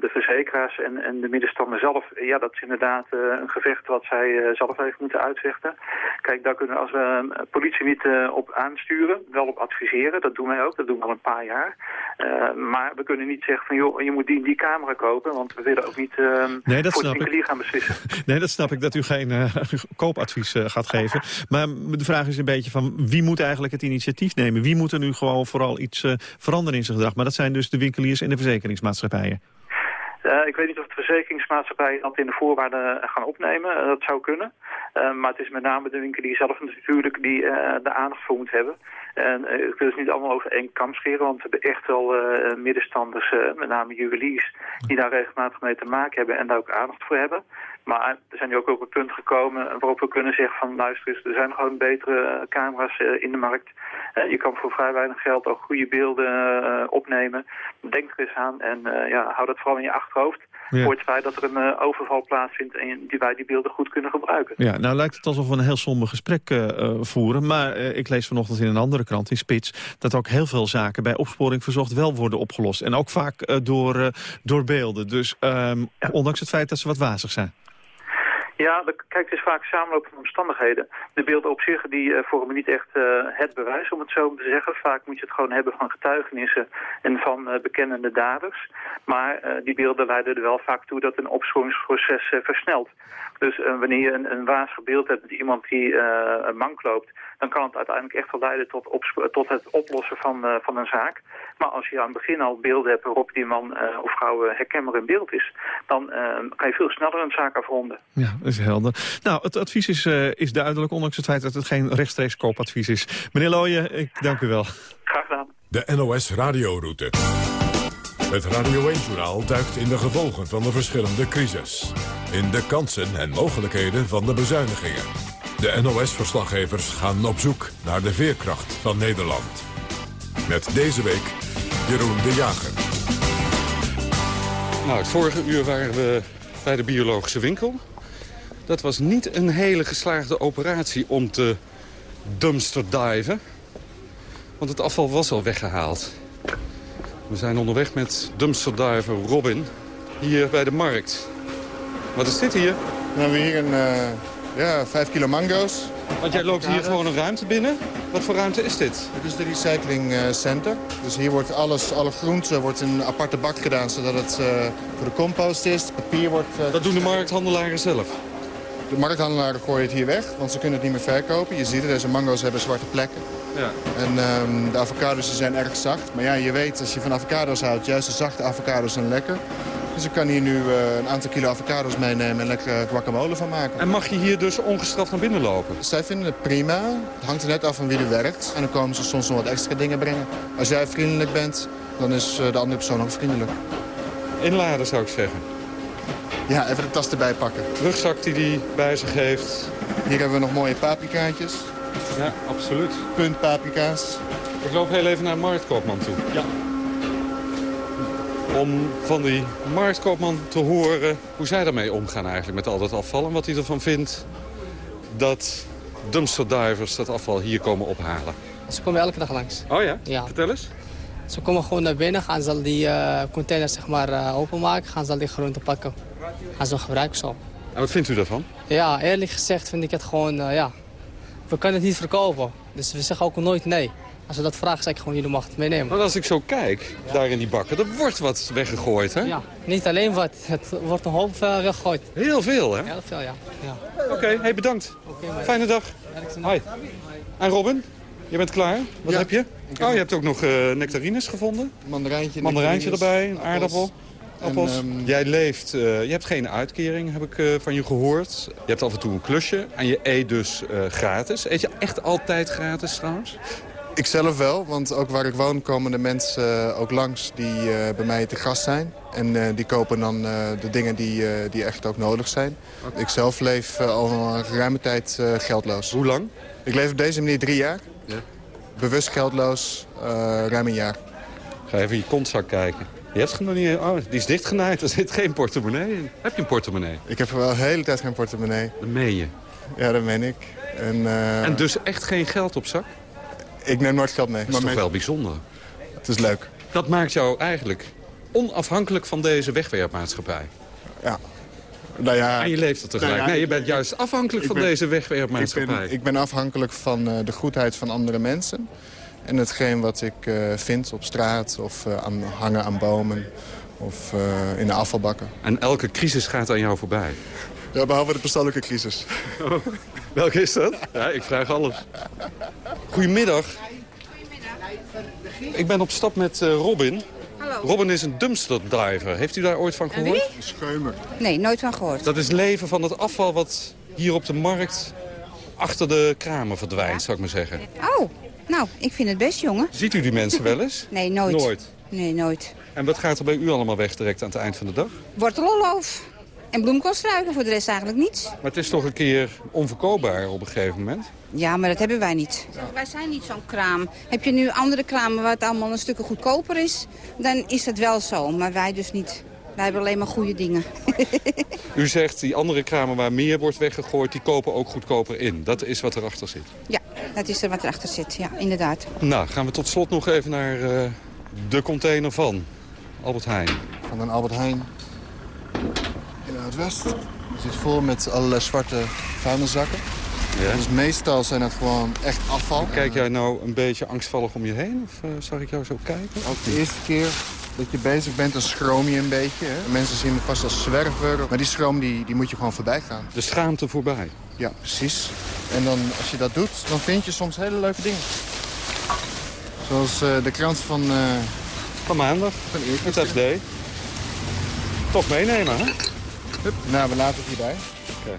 de verzekeraars en, en de middenstander zelf, ja, dat is inderdaad een gevecht wat zij zelf even moeten uitvechten. Kijk, daar kunnen we als we politie niet op aansturen, wel op adviseren. Dat doen wij ook, dat doen we al een paar jaar. maar we kunnen niet zeggen van, joh, je moet die, die camera kopen, want we willen ook niet ehm, nee, dat voor de gaan beslissen. Nee, dat snap ik, dat u geen koopadvies eh, gaat geven. Maar de vraag is een beetje van wie moet eigenlijk het initiatief nemen? Wie moet er nu gewoon vooral iets uh, veranderen in zijn gedrag? Maar dat zijn dus de winkeliers en de verzekeringsmaatschappijen. Uh, ik weet niet of de verzekeringsmaatschappijen dat in de voorwaarden gaan opnemen. Dat zou kunnen. Maar het is met name de winkelier zelf natuurlijk die de aandacht voor moet hebben. En ik wil het niet allemaal over één kam scheren, want we hebben echt wel middenstanders, met name juweliers, die daar regelmatig mee te maken hebben en daar ook aandacht voor hebben. Maar er zijn nu ook op het punt gekomen waarop we kunnen zeggen van luister eens, er zijn gewoon betere camera's in de markt. je kan voor vrij weinig geld ook goede beelden opnemen. Denk er eens aan en ja, hou dat vooral in je achterhoofd. Voor het feit dat er een overval plaatsvindt en die wij die beelden goed kunnen gebruiken. Ja, nou lijkt het alsof we een heel somber gesprek uh, voeren. Maar uh, ik lees vanochtend in een andere krant, in Spits... dat ook heel veel zaken bij opsporing verzocht wel worden opgelost. En ook vaak door, door beelden. Dus um, ja. ondanks het feit dat ze wat wazig zijn. Ja, kijk, het is vaak samenlopende omstandigheden. De beelden op zich die uh, vormen niet echt uh, het bewijs, om het zo te zeggen. Vaak moet je het gewoon hebben van getuigenissen en van uh, bekennende daders. Maar die beelden leiden er wel vaak toe dat een opsporingsproces versnelt. Dus wanneer je een, een beeld hebt met iemand die mank loopt dan kan het uiteindelijk echt wel leiden tot, tot het oplossen van, van een zaak. Maar als je aan het begin al beelden hebt waarop die man of vrouw herkenbaar in beeld is... dan kan je veel sneller een zaak afronden. Ja, is helder. Nou, het advies is, is duidelijk, ondanks het feit dat het geen rechtstreeks koopadvies is. Meneer Looyen, ik dank u wel. Graag gedaan. De NOS Radioroute. Het Radio 1-journaal duikt in de gevolgen van de verschillende crisis. In de kansen en mogelijkheden van de bezuinigingen. De NOS-verslaggevers gaan op zoek naar de veerkracht van Nederland. Met deze week Jeroen de Jager. Nou, het vorige uur waren we bij de biologische winkel. Dat was niet een hele geslaagde operatie om te dumpsterdiven. Want het afval was al weggehaald. We zijn onderweg met dumpsterdiver Robin hier bij de markt. Wat is dit hier? We hebben hier een... Uh ja, 5 kilo mango's. Want jij loopt hier gewoon een ruimte binnen. Wat voor ruimte is dit? Dit is de recycling eh, center. Dus hier wordt alles, alle groenten wordt in een aparte bak gedaan... zodat het uh, voor de compost is. Het papier wordt... Uh, dat doen de markthandelaren zelf? De markthandelaren gooien het hier weg, want ze kunnen het niet meer verkopen. Je ziet het, deze mango's hebben zwarte plekken. Ja. En um, de avocados zijn erg zacht. Maar ja, je weet, als je van avocados houdt, juist de zachte avocados zijn lekker. Dus ik kan hier nu uh, een aantal kilo avocados meenemen en lekker guacamole van maken. En mag je hier dus ongestraft naar binnen lopen? Zij vinden het prima. Het hangt er net af van wie er werkt. En dan komen ze soms nog wat extra dingen brengen. Als jij vriendelijk bent, dan is uh, de andere persoon ook vriendelijk. Inladen zou ik zeggen. Ja, even de tas erbij pakken. Rugzak die hij bij zich heeft. Hier hebben we nog mooie paprikaatjes. Ja, absoluut. Puntpaprika's. Ik loop heel even naar Marktkoopman toe. Ja om van die marktkoopman te horen hoe zij daarmee omgaan eigenlijk met al dat afval. En wat hij ervan vindt dat dumpsterdivers dat afval hier komen ophalen. Ze komen elke dag langs. Oh ja? ja. Vertel eens. Ze komen gewoon naar binnen, gaan ze die uh, containers zeg maar, uh, openmaken, gaan ze al die groenten pakken. Gaan ze gebruiken zo. En wat vindt u daarvan? Ja, eerlijk gezegd vind ik het gewoon, uh, ja, we kunnen het niet verkopen. Dus we zeggen ook nooit nee. Als ze dat vragen, zeg ik gewoon, jullie mag het meenemen. Maar als ik zo kijk, daar in die bakken, er wordt wat weggegooid, hè? Ja, niet alleen wat. Het wordt een hoop uh, weggegooid. Heel veel, hè? Heel veel, ja. ja. Oké, hey, bedankt. Okay, Fijne dag. Hoi. En Robin, je bent klaar? Wat ja. heb je? Oh, je hebt ook nog uh, nectarines gevonden. Mandarijntje. Mandarijntje erbij, een aardappel. Appels. En, um... Jij leeft, uh, je hebt geen uitkering, heb ik uh, van je gehoord. Je hebt af en toe een klusje en je eet dus uh, gratis. Eet je echt altijd gratis trouwens? Ik zelf wel, want ook waar ik woon komen de mensen ook langs die bij mij te gast zijn. En die kopen dan de dingen die, die echt ook nodig zijn. Ik zelf leef al een ruime tijd geldloos. Hoe lang? Ik leef op deze manier drie jaar. Ja. Bewust geldloos, ruim een jaar. Ga even in je kontzak kijken. Je hebt nog niet... Oh, die is dichtgenaaid. Er zit geen portemonnee in. Heb je een portemonnee? Ik heb wel de hele tijd geen portemonnee. Dat meen je? Ja, dat meen ik. En, uh... en dus echt geen geld op zak? Ik neem nooit geld mee. Dat is toch mee... wel bijzonder? Het is leuk. Dat maakt jou eigenlijk onafhankelijk van deze wegwerpmaatschappij? Ja. Nou ja, en je leeft er tegelijk. Nou ja, nee, je bent juist afhankelijk van ben, deze wegwerpmaatschappij. Ik ben, ik ben afhankelijk van uh, de goedheid van andere mensen. En hetgeen wat ik uh, vind op straat of uh, aan, hangen aan bomen of uh, in de afvalbakken. En elke crisis gaat aan jou voorbij? Ja, behalve de persoonlijke crisis. Oh, welke is dat? Ja, ik vraag alles. Goedemiddag. Ik ben op stap met Robin. Hallo. Robin is een dumpster diver. Heeft u daar ooit van gehoord? Een scheumer. Nee, nooit van gehoord. Dat is leven van het afval wat hier op de markt achter de kramen verdwijnt, ja. zou ik maar zeggen. Oh, nou, ik vind het best, jongen. Ziet u die mensen wel eens? nee, nooit. Nooit? Nee, nooit. En wat gaat er bij u allemaal weg direct aan het eind van de dag? Worteloloof. En bloemkoolstruiken, voor de rest eigenlijk niets. Maar het is toch een keer onverkoopbaar op een gegeven moment? Ja, maar dat hebben wij niet. Wij zijn niet zo'n kraam. Heb je nu andere kramen waar het allemaal een stukje goedkoper is... dan is dat wel zo, maar wij dus niet. Wij hebben alleen maar goede dingen. U zegt die andere kramen waar meer wordt weggegooid... die kopen ook goedkoper in. Dat is wat erachter zit? Ja, dat is er wat erachter zit. Ja, inderdaad. Nou, gaan we tot slot nog even naar uh, de container van Albert Heijn. Van een Albert Heijn in Oud-West. Het zit vol met allerlei zwarte vuilniszakken. Ja. Dus meestal zijn het gewoon echt afval. Kijk jij nou een beetje angstvallig om je heen? Of uh, zag ik jou zo kijken? Ook de eerste keer dat je bezig bent, dan schroom je een beetje. Hè? Mensen zien me vast als zwerver. Maar die schroom die, die moet je gewoon voorbij gaan. De schaamte voorbij? Ja, precies. En dan, als je dat doet, dan vind je soms hele leuke dingen. Zoals uh, de krant van... Uh, van maandag, van het FD. Toch meenemen, hè? Hup. Nou, we laten het hierbij. Okay.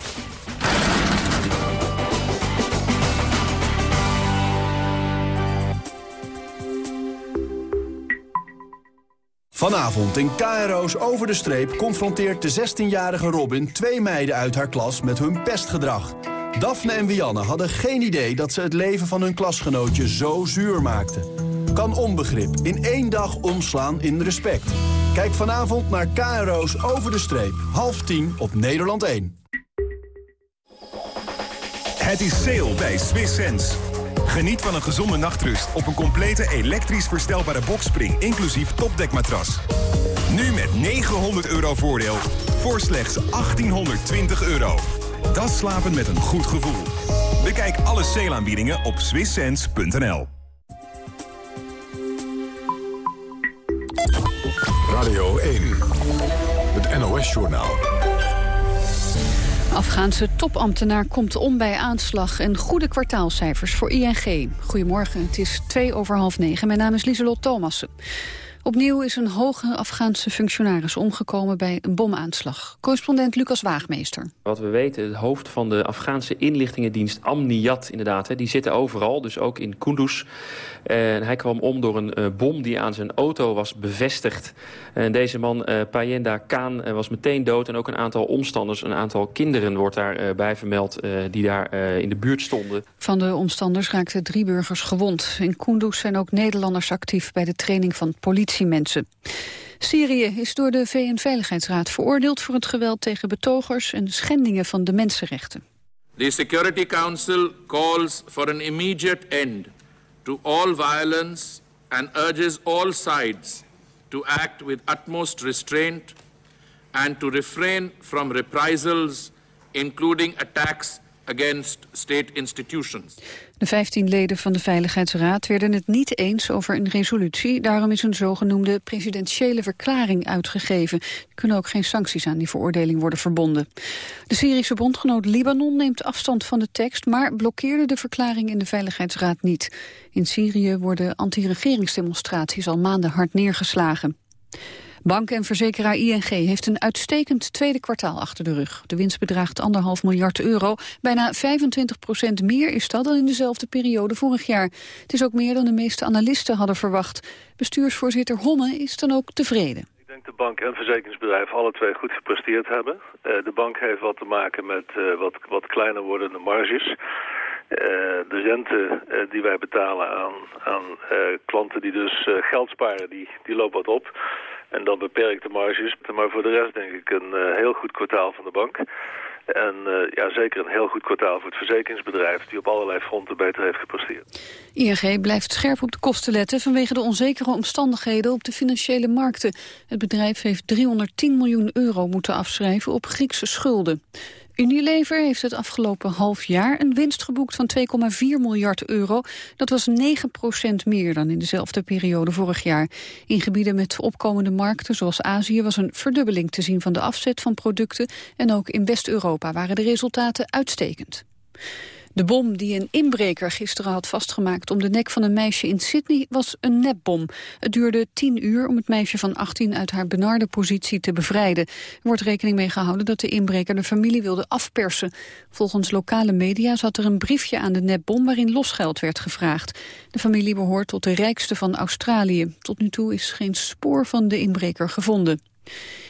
Vanavond in KRO's Over de Streep confronteert de 16-jarige Robin twee meiden uit haar klas met hun pestgedrag. Daphne en Wianne hadden geen idee dat ze het leven van hun klasgenootje zo zuur maakten. Kan onbegrip in één dag omslaan in respect. Kijk vanavond naar KRO's Over de Streep. Half tien op Nederland 1. Het is sale bij Swiss Sense. Geniet van een gezonde nachtrust op een complete elektrisch verstelbare bokspring... inclusief topdekmatras. Nu met 900 euro voordeel voor slechts 1820 euro. Dat slapen met een goed gevoel. Bekijk alle sale-aanbiedingen op swisssense.nl. Radio 1, het NOS-journaal. Afghaanse topambtenaar komt om bij aanslag en goede kwartaalcijfers voor ING. Goedemorgen, het is twee over half negen. Mijn naam is Lieselot Thomassen. Opnieuw is een hoge Afghaanse functionaris omgekomen bij een bomaanslag. Correspondent Lucas Waagmeester. Wat we weten, het hoofd van de Afghaanse inlichtingendienst Amniyat inderdaad, die zitten overal, dus ook in Kunduz. En hij kwam om door een uh, bom die aan zijn auto was bevestigd. En deze man, uh, Payenda Khan, uh, was meteen dood. En ook een aantal omstanders, een aantal kinderen wordt daarbij bij vermeld... die daar in de buurt stonden. Van de omstanders raakten drie burgers gewond. In Kunduz zijn ook Nederlanders actief bij de training van politiemensen. Syrië is door de VN-veiligheidsraad veroordeeld voor het geweld tegen betogers en schendingen van de mensenrechten. The Security Council calls for an immediate end to all violence and urges all sides to act with utmost restraint and to refrain from reprisals, including attacks against state institutions. De 15 leden van de Veiligheidsraad werden het niet eens over een resolutie. Daarom is een zogenoemde presidentiële verklaring uitgegeven. Er kunnen ook geen sancties aan die veroordeling worden verbonden. De Syrische bondgenoot Libanon neemt afstand van de tekst... maar blokkeerde de verklaring in de Veiligheidsraad niet. In Syrië worden anti-regeringsdemonstraties al maanden hard neergeslagen. Bank en verzekeraar ING heeft een uitstekend tweede kwartaal achter de rug. De winst bedraagt anderhalf miljard euro. Bijna 25 procent meer is dat dan in dezelfde periode vorig jaar. Het is ook meer dan de meeste analisten hadden verwacht. Bestuursvoorzitter Homme is dan ook tevreden. Ik denk de bank en verzekeringsbedrijf alle twee goed gepresteerd hebben. Uh, de bank heeft wat te maken met uh, wat, wat kleiner wordende marges. Uh, de rente die wij betalen aan, aan klanten die dus geld sparen, die, die loopt wat op. En dan beperkte marges. Maar voor de rest denk ik een uh, heel goed kwartaal van de bank. En uh, ja, zeker een heel goed kwartaal voor het verzekeringsbedrijf... die op allerlei fronten beter heeft gepresteerd. ING blijft scherp op de kosten letten... vanwege de onzekere omstandigheden op de financiële markten. Het bedrijf heeft 310 miljoen euro moeten afschrijven op Griekse schulden. Unilever heeft het afgelopen half jaar een winst geboekt van 2,4 miljard euro. Dat was 9 procent meer dan in dezelfde periode vorig jaar. In gebieden met opkomende markten zoals Azië was een verdubbeling te zien van de afzet van producten. En ook in West-Europa waren de resultaten uitstekend. De bom die een inbreker gisteren had vastgemaakt om de nek van een meisje in Sydney was een nepbom. Het duurde tien uur om het meisje van 18 uit haar benarde positie te bevrijden. Er wordt rekening mee gehouden dat de inbreker de familie wilde afpersen. Volgens lokale media zat er een briefje aan de nepbom waarin losgeld werd gevraagd. De familie behoort tot de rijkste van Australië. Tot nu toe is geen spoor van de inbreker gevonden.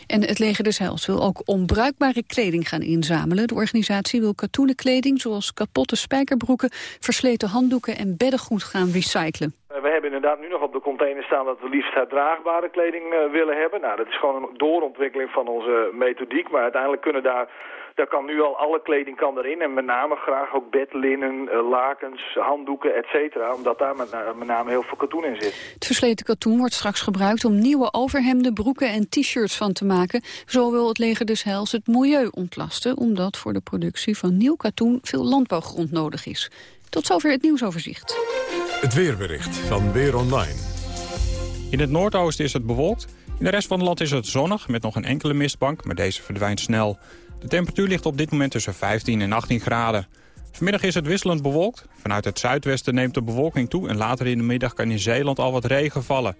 En het leger des Heils wil ook onbruikbare kleding gaan inzamelen. De organisatie wil katoenen kleding zoals kapotte spijkerbroeken, versleten handdoeken en beddengoed gaan recyclen. We hebben inderdaad nu nog op de container staan dat we liefst herdraagbare kleding uh, willen hebben. Nou, dat is gewoon een doorontwikkeling van onze methodiek. Maar uiteindelijk kunnen daar daar kan nu al alle kleding kan erin. En met name graag ook bedlinnen, eh, lakens, handdoeken, et cetera. Omdat daar met, met name heel veel katoen in zit. Het versleten katoen wordt straks gebruikt om nieuwe overhemden, broeken en t-shirts van te maken. Zo wil het leger dus Hels het milieu ontlasten. Omdat voor de productie van nieuw katoen veel landbouwgrond nodig is. Tot zover het nieuwsoverzicht. Het weerbericht van Weer Online. In het noordoosten is het bewolkt. In de rest van het land is het zonnig met nog een enkele mistbank, maar deze verdwijnt snel. De temperatuur ligt op dit moment tussen 15 en 18 graden. Vanmiddag is het wisselend bewolkt. Vanuit het zuidwesten neemt de bewolking toe... en later in de middag kan in Zeeland al wat regen vallen.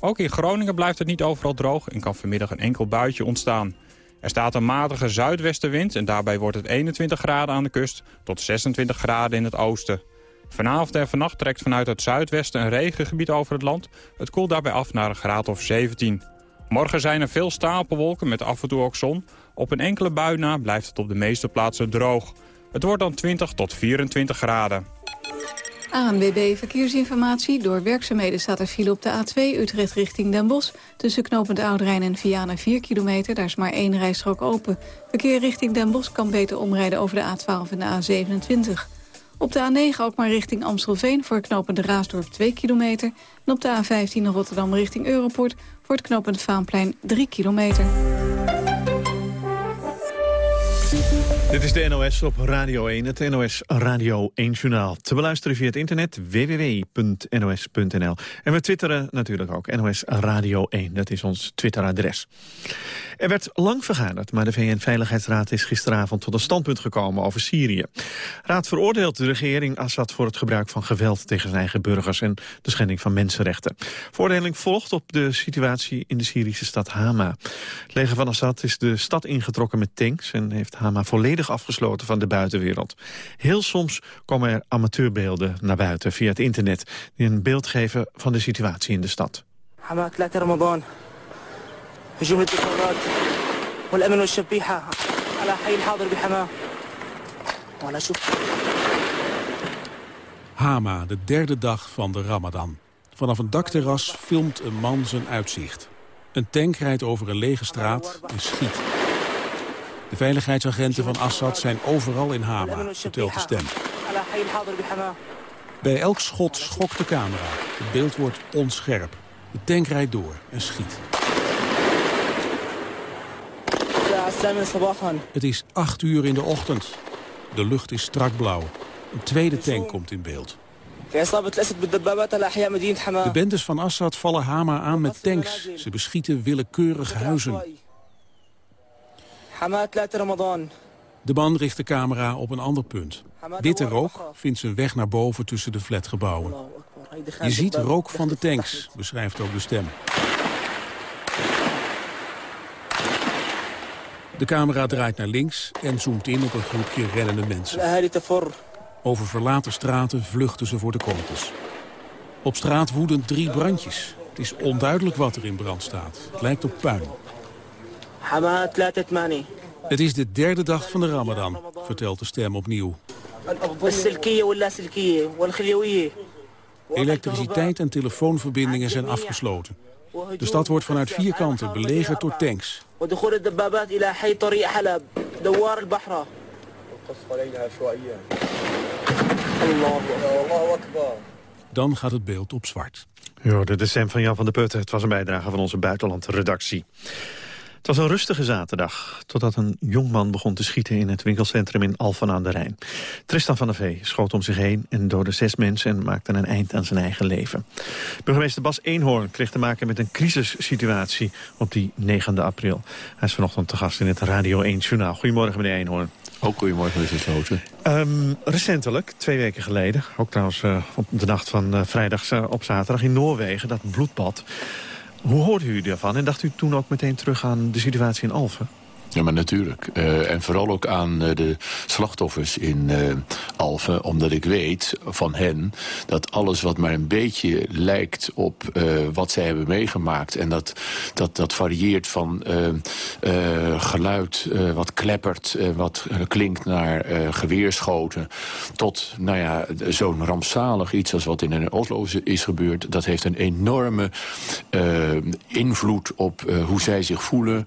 Ook in Groningen blijft het niet overal droog... en kan vanmiddag een enkel buitje ontstaan. Er staat een matige zuidwestenwind... en daarbij wordt het 21 graden aan de kust... tot 26 graden in het oosten. Vanavond en vannacht trekt vanuit het zuidwesten een regengebied over het land. Het koelt daarbij af naar een graad of 17. Morgen zijn er veel stapelwolken met af en toe ook zon. Op een enkele bui na blijft het op de meeste plaatsen droog. Het wordt dan 20 tot 24 graden. ANWB Verkeersinformatie. Door werkzaamheden staat er file op de A2 Utrecht richting Den Bosch. Tussen knooppunt Oudrijn en Vianen 4 kilometer. Daar is maar één rijstrook open. Verkeer richting Den Bosch kan beter omrijden over de A12 en de A27. Op de A9 ook maar richting Amstelveen voor knooppunt Raasdorp 2 kilometer. En op de A15 Rotterdam richting Europort voor het knooppunt Vaanplein 3 kilometer. Dit is de NOS op Radio 1, het NOS Radio 1 Journaal. Te beluisteren via het internet www.nos.nl. En we twitteren natuurlijk ook, NOS Radio 1, dat is ons Twitteradres. Er werd lang vergaderd, maar de VN-veiligheidsraad is gisteravond tot een standpunt gekomen over Syrië. Raad veroordeelt de regering Assad voor het gebruik van geweld tegen zijn eigen burgers en de schending van mensenrechten. Veroordeling volgt op de situatie in de Syrische stad Hama. Het leger van Assad is de stad ingetrokken met tanks en heeft Hama volledig afgesloten van de buitenwereld. Heel soms komen er amateurbeelden naar buiten via het internet die een beeld geven van de situatie in de stad. Hama هجوم الدكتورات والأمن والشبيحة على حي الحاضر بحماه وأنا شوف Hama, de derde dag van de Ramadan. Vanaf een dakterras filmt een man zijn uitzicht. Een tank rijdt over een lege straat en schiet. De veiligheidsagenten van Assad zijn overal in Hama, vertelt de stem. Bij elk schot schokt de camera. Het beeld wordt onscherp. De tank rijdt door en schiet. Het is acht uur in de ochtend. De lucht is strak blauw. Een tweede tank komt in beeld. De bendes van Assad vallen Hama aan met tanks. Ze beschieten willekeurig huizen. De man richt de camera op een ander punt. Witte rook vindt zijn weg naar boven tussen de flatgebouwen. Je ziet rook van de tanks, beschrijft ook de stem. De camera draait naar links en zoomt in op een groepje rennende mensen. Over verlaten straten vluchten ze voor de kogels. Op straat woeden drie brandjes. Het is onduidelijk wat er in brand staat. Het lijkt op puin. Het is de derde dag van de ramadan, vertelt de stem opnieuw. Elektriciteit en telefoonverbindingen zijn afgesloten. De stad wordt vanuit vier kanten belegerd door tanks. Dan gaat het beeld op zwart. Ja, de stem van Jan van der Putten. Het was een bijdrage van onze buitenlandredactie. Het was een rustige zaterdag, totdat een jongman begon te schieten in het winkelcentrum in Alphen aan de Rijn. Tristan van der Vee schoot om zich heen en doodde zes mensen en maakte een eind aan zijn eigen leven. Burgemeester Bas Eenhoorn kreeg te maken met een crisissituatie op die 9 april. Hij is vanochtend te gast in het Radio 1 Journaal. Goedemorgen meneer Eenhoorn. Ook goedemorgen, meneer Sloten. Um, recentelijk, twee weken geleden, ook trouwens uh, op de nacht van uh, vrijdag uh, op zaterdag in Noorwegen, dat bloedbad. Hoe hoorde u daarvan en dacht u toen ook meteen terug aan de situatie in Alphen? Ja, maar natuurlijk. Uh, en vooral ook aan uh, de slachtoffers in uh, Alphen. Omdat ik weet van hen dat alles wat maar een beetje lijkt op wat zij hebben meegemaakt... en dat, dat, dat varieert van geluid wat kleppert, wat klinkt naar geweerschoten... tot nou ja, zo'n rampzalig iets als wat in Oslo is gebeurd. Dat heeft een enorme invloed op hoe zij zich voelen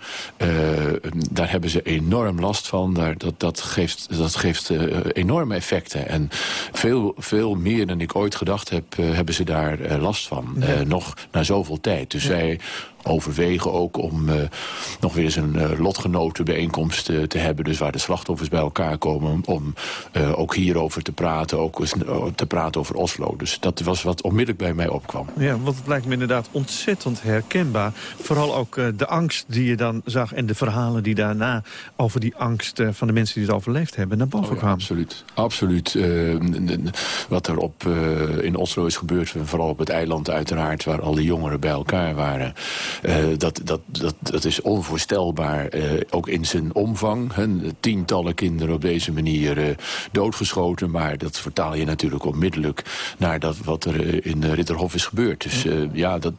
daar hebben ze enorm last van. Daar, dat, dat geeft, dat geeft uh, enorme effecten. En veel, veel meer dan ik ooit gedacht heb, uh, hebben ze daar uh, last van. Ja. nog na zoveel tijd. Dus ja. zij overwegen ook om uh, nog weer eens een uh, lotgenotenbijeenkomst uh, te hebben. Dus waar de slachtoffers bij elkaar komen om ook hierover te praten. Ook te praten over Oslo. Dus dat was wat onmiddellijk bij mij opkwam. Ja, want het lijkt me inderdaad ontzettend herkenbaar. Vooral ook de angst die je dan zag en de verhalen die daarna over die angst van de mensen die het overleefd hebben naar boven oh, ja, kwamen. Absoluut. absoluut. wat er op, in Oslo is gebeurd, vooral op het eiland uiteraard, waar al die jongeren bij elkaar waren. Uh, dat, dat, dat, dat is onvoorstelbaar, uh, ook in zijn omvang. Hè. Tientallen kinderen op deze manier uh, doodgeschoten. Maar dat vertaal je natuurlijk onmiddellijk naar dat, wat er in Ritterhof is gebeurd. Dus ja, dat,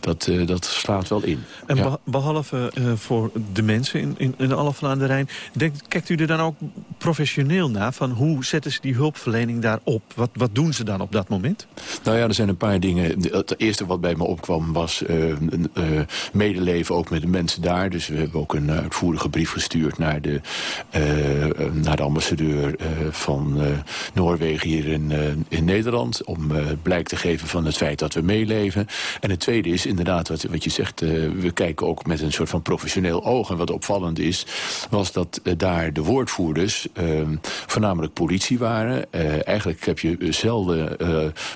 dat, dat slaat wel in. En ja. behalve voor de mensen in, in, in Alphen aan de Rijn... Denkt, kijkt u er dan ook professioneel naar? Van hoe zetten ze die hulpverlening daar op? Wat, wat doen ze dan op dat moment? Nou ja, er zijn een paar dingen. Het eerste wat bij me opkwam was uh, medeleven ook met de mensen daar. Dus we hebben ook een uitvoerige brief gestuurd naar de, uh, naar de ambassadeur van Noorwegen hier in, in Nederland. Om blijk te geven van het feit dat we meeleven. En het tweede is inderdaad wat, wat je zegt. we kijken ook met een soort van professioneel oog. En wat opvallend is, was dat daar de woordvoerders voornamelijk politie waren. eigenlijk heb je zelden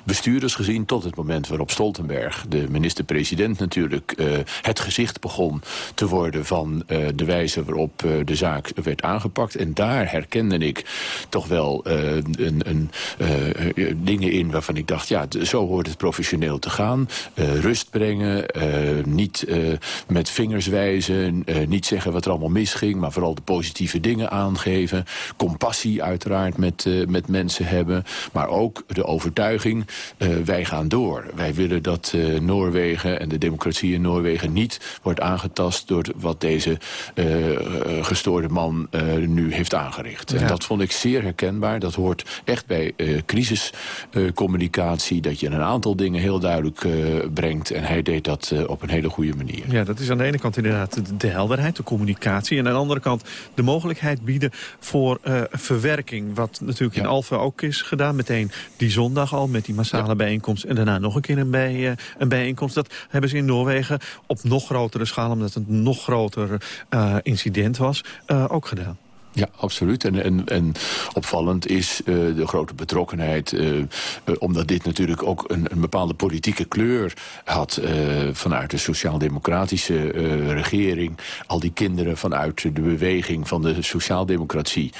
bestuurders gezien tot het moment waarop Stoltenberg, de minister-president natuurlijk uh, het gezicht begon te worden van uh, de wijze waarop uh, de zaak werd aangepakt. En daar herkende ik toch wel een, een, dingen in waarvan ik dacht, ja, zo hoort het professioneel te gaan. rust brengen, niet met vingers wijzen, niet zeggen wat er allemaal misging, maar vooral de positieve dingen aangeven. Compassie uiteraard met, met mensen hebben, maar ook de overtuiging, wij gaan door. Wij willen dat Noorwegen en de democratie in Noorwegen niet wordt aangetast... door wat deze uh, gestoorde man uh, nu heeft aangericht. Ja. En dat vond ik zeer herkenbaar. Dat hoort echt bij uh, crisiscommunicatie... dat je een aantal dingen heel duidelijk brengt. En hij deed dat op een hele goede manier. Ja, dat is aan de ene kant inderdaad de, de helderheid, de communicatie... en aan de andere kant de mogelijkheid bieden voor verwerking... wat natuurlijk ja. in Alphen ook is gedaan. Meteen die zondag al met die massale ja. bijeenkomst... en daarna nog een keer een, bij, een bijeenkomst. Dat hebben ze in Noorwegen op nog grotere schaal... omdat het een nog groter uh, incident was, uh, ook gedaan. Ja, absoluut. En, en, en opvallend is uh, de grote betrokkenheid... Uh, uh, omdat dit natuurlijk ook een, een bepaalde politieke kleur had... vanuit de sociaal-democratische regering. Al die kinderen vanuit de beweging van de sociaaldemocratie.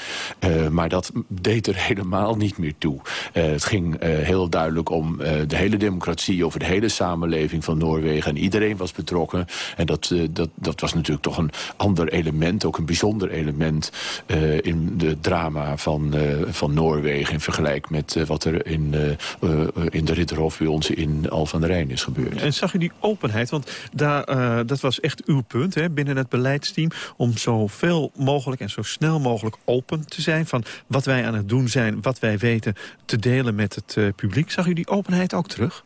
maar dat deed er helemaal niet meer toe. het ging heel duidelijk om de hele democratie... over de hele samenleving van Noorwegen. En iedereen was betrokken. En dat, dat, dat was natuurlijk toch een ander element, ook een bijzonder element... Uh, in de drama van, uh, van Noorwegen... in vergelijking met uh, wat er in, in de Ridderhof bij ons in Al van der Rijn is gebeurd. En zag u die openheid? Want daar, dat was echt uw punt hè, binnen het beleidsteam... om zoveel mogelijk en zo snel mogelijk open te zijn... van wat wij aan het doen zijn, wat wij weten, te delen met het publiek. Zag u die openheid ook terug?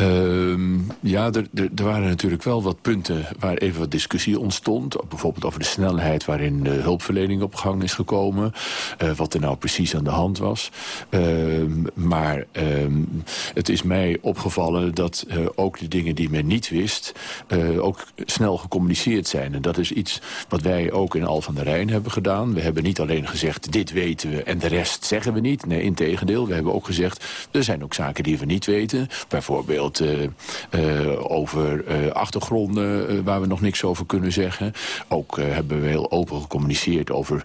Uh, ja, er, er, waren natuurlijk wel wat punten waar even wat discussie ontstond. Bijvoorbeeld over de snelheid waarin hulpverlening op gang is gekomen. Uh, wat er nou precies aan de hand was. Uh, maar ehm, het is mij opgevallen dat eh, ook de dingen die men niet wist... Eh, ook snel gecommuniceerd zijn. En dat is iets wat wij ook in Al van der Rijn hebben gedaan. We hebben niet alleen gezegd, dit weten we en de rest zeggen we niet. Nee, integendeel. We hebben ook gezegd, er zijn ook zaken die we niet weten bijvoorbeeld uh, uh, over uh, achtergronden waar we nog niks over kunnen zeggen. Ook hebben we heel open gecommuniceerd over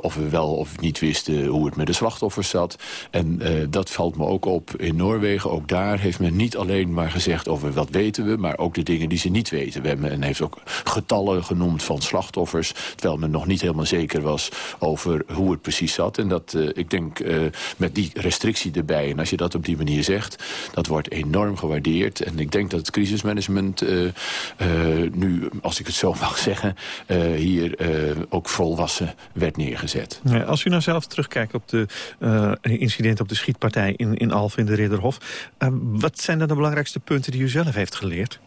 of we wel of niet wisten hoe het met de slachtoffers zat. En dat valt me ook op in Noorwegen. Ook daar heeft men niet alleen maar gezegd over wat weten we, maar ook de dingen die ze niet weten. Men heeft ook getallen genoemd van slachtoffers, terwijl men nog niet helemaal zeker was over hoe het precies zat. En dat, ik denk, met die restrictie erbij, en als je dat op die manier zegt, dat wordt enorm En ik denk dat het crisismanagement uh, uh, nu, als ik het zo mag zeggen... Uh, hier ook volwassen werd neergezet. Als u nou zelf terugkijkt op de incident op de schietpartij in, in Alphen in de Ridderhof... wat zijn dan de belangrijkste punten die u zelf heeft geleerd?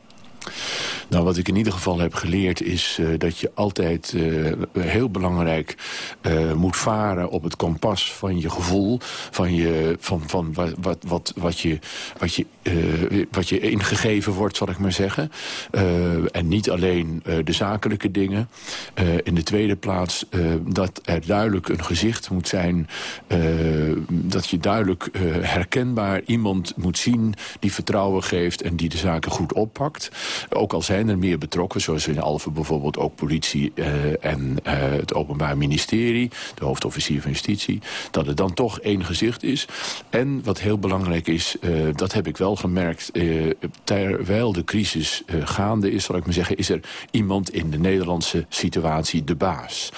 Nou, wat ik in ieder geval heb geleerd is uh, dat je altijd uh, heel belangrijk uh, moet varen op het kompas van je gevoel. Van, je, van, van wat, wat, wat, wat, je, wat, je, wat je ingegeven wordt, zal ik maar zeggen. en niet alleen de zakelijke dingen. in de tweede plaats dat er duidelijk een gezicht moet zijn. dat je duidelijk herkenbaar iemand moet zien die vertrouwen geeft en die de zaken goed oppakt. Ook al zijn er meer betrokken, zoals in Alphen bijvoorbeeld ook politie uh, en uh, het Openbaar Ministerie, de hoofdofficier van Justitie, dat het dan toch één gezicht is. En wat heel belangrijk is, uh, dat heb ik wel gemerkt, terwijl de crisis gaande is, zal ik maar zeggen, is er iemand in de Nederlandse situatie de baas.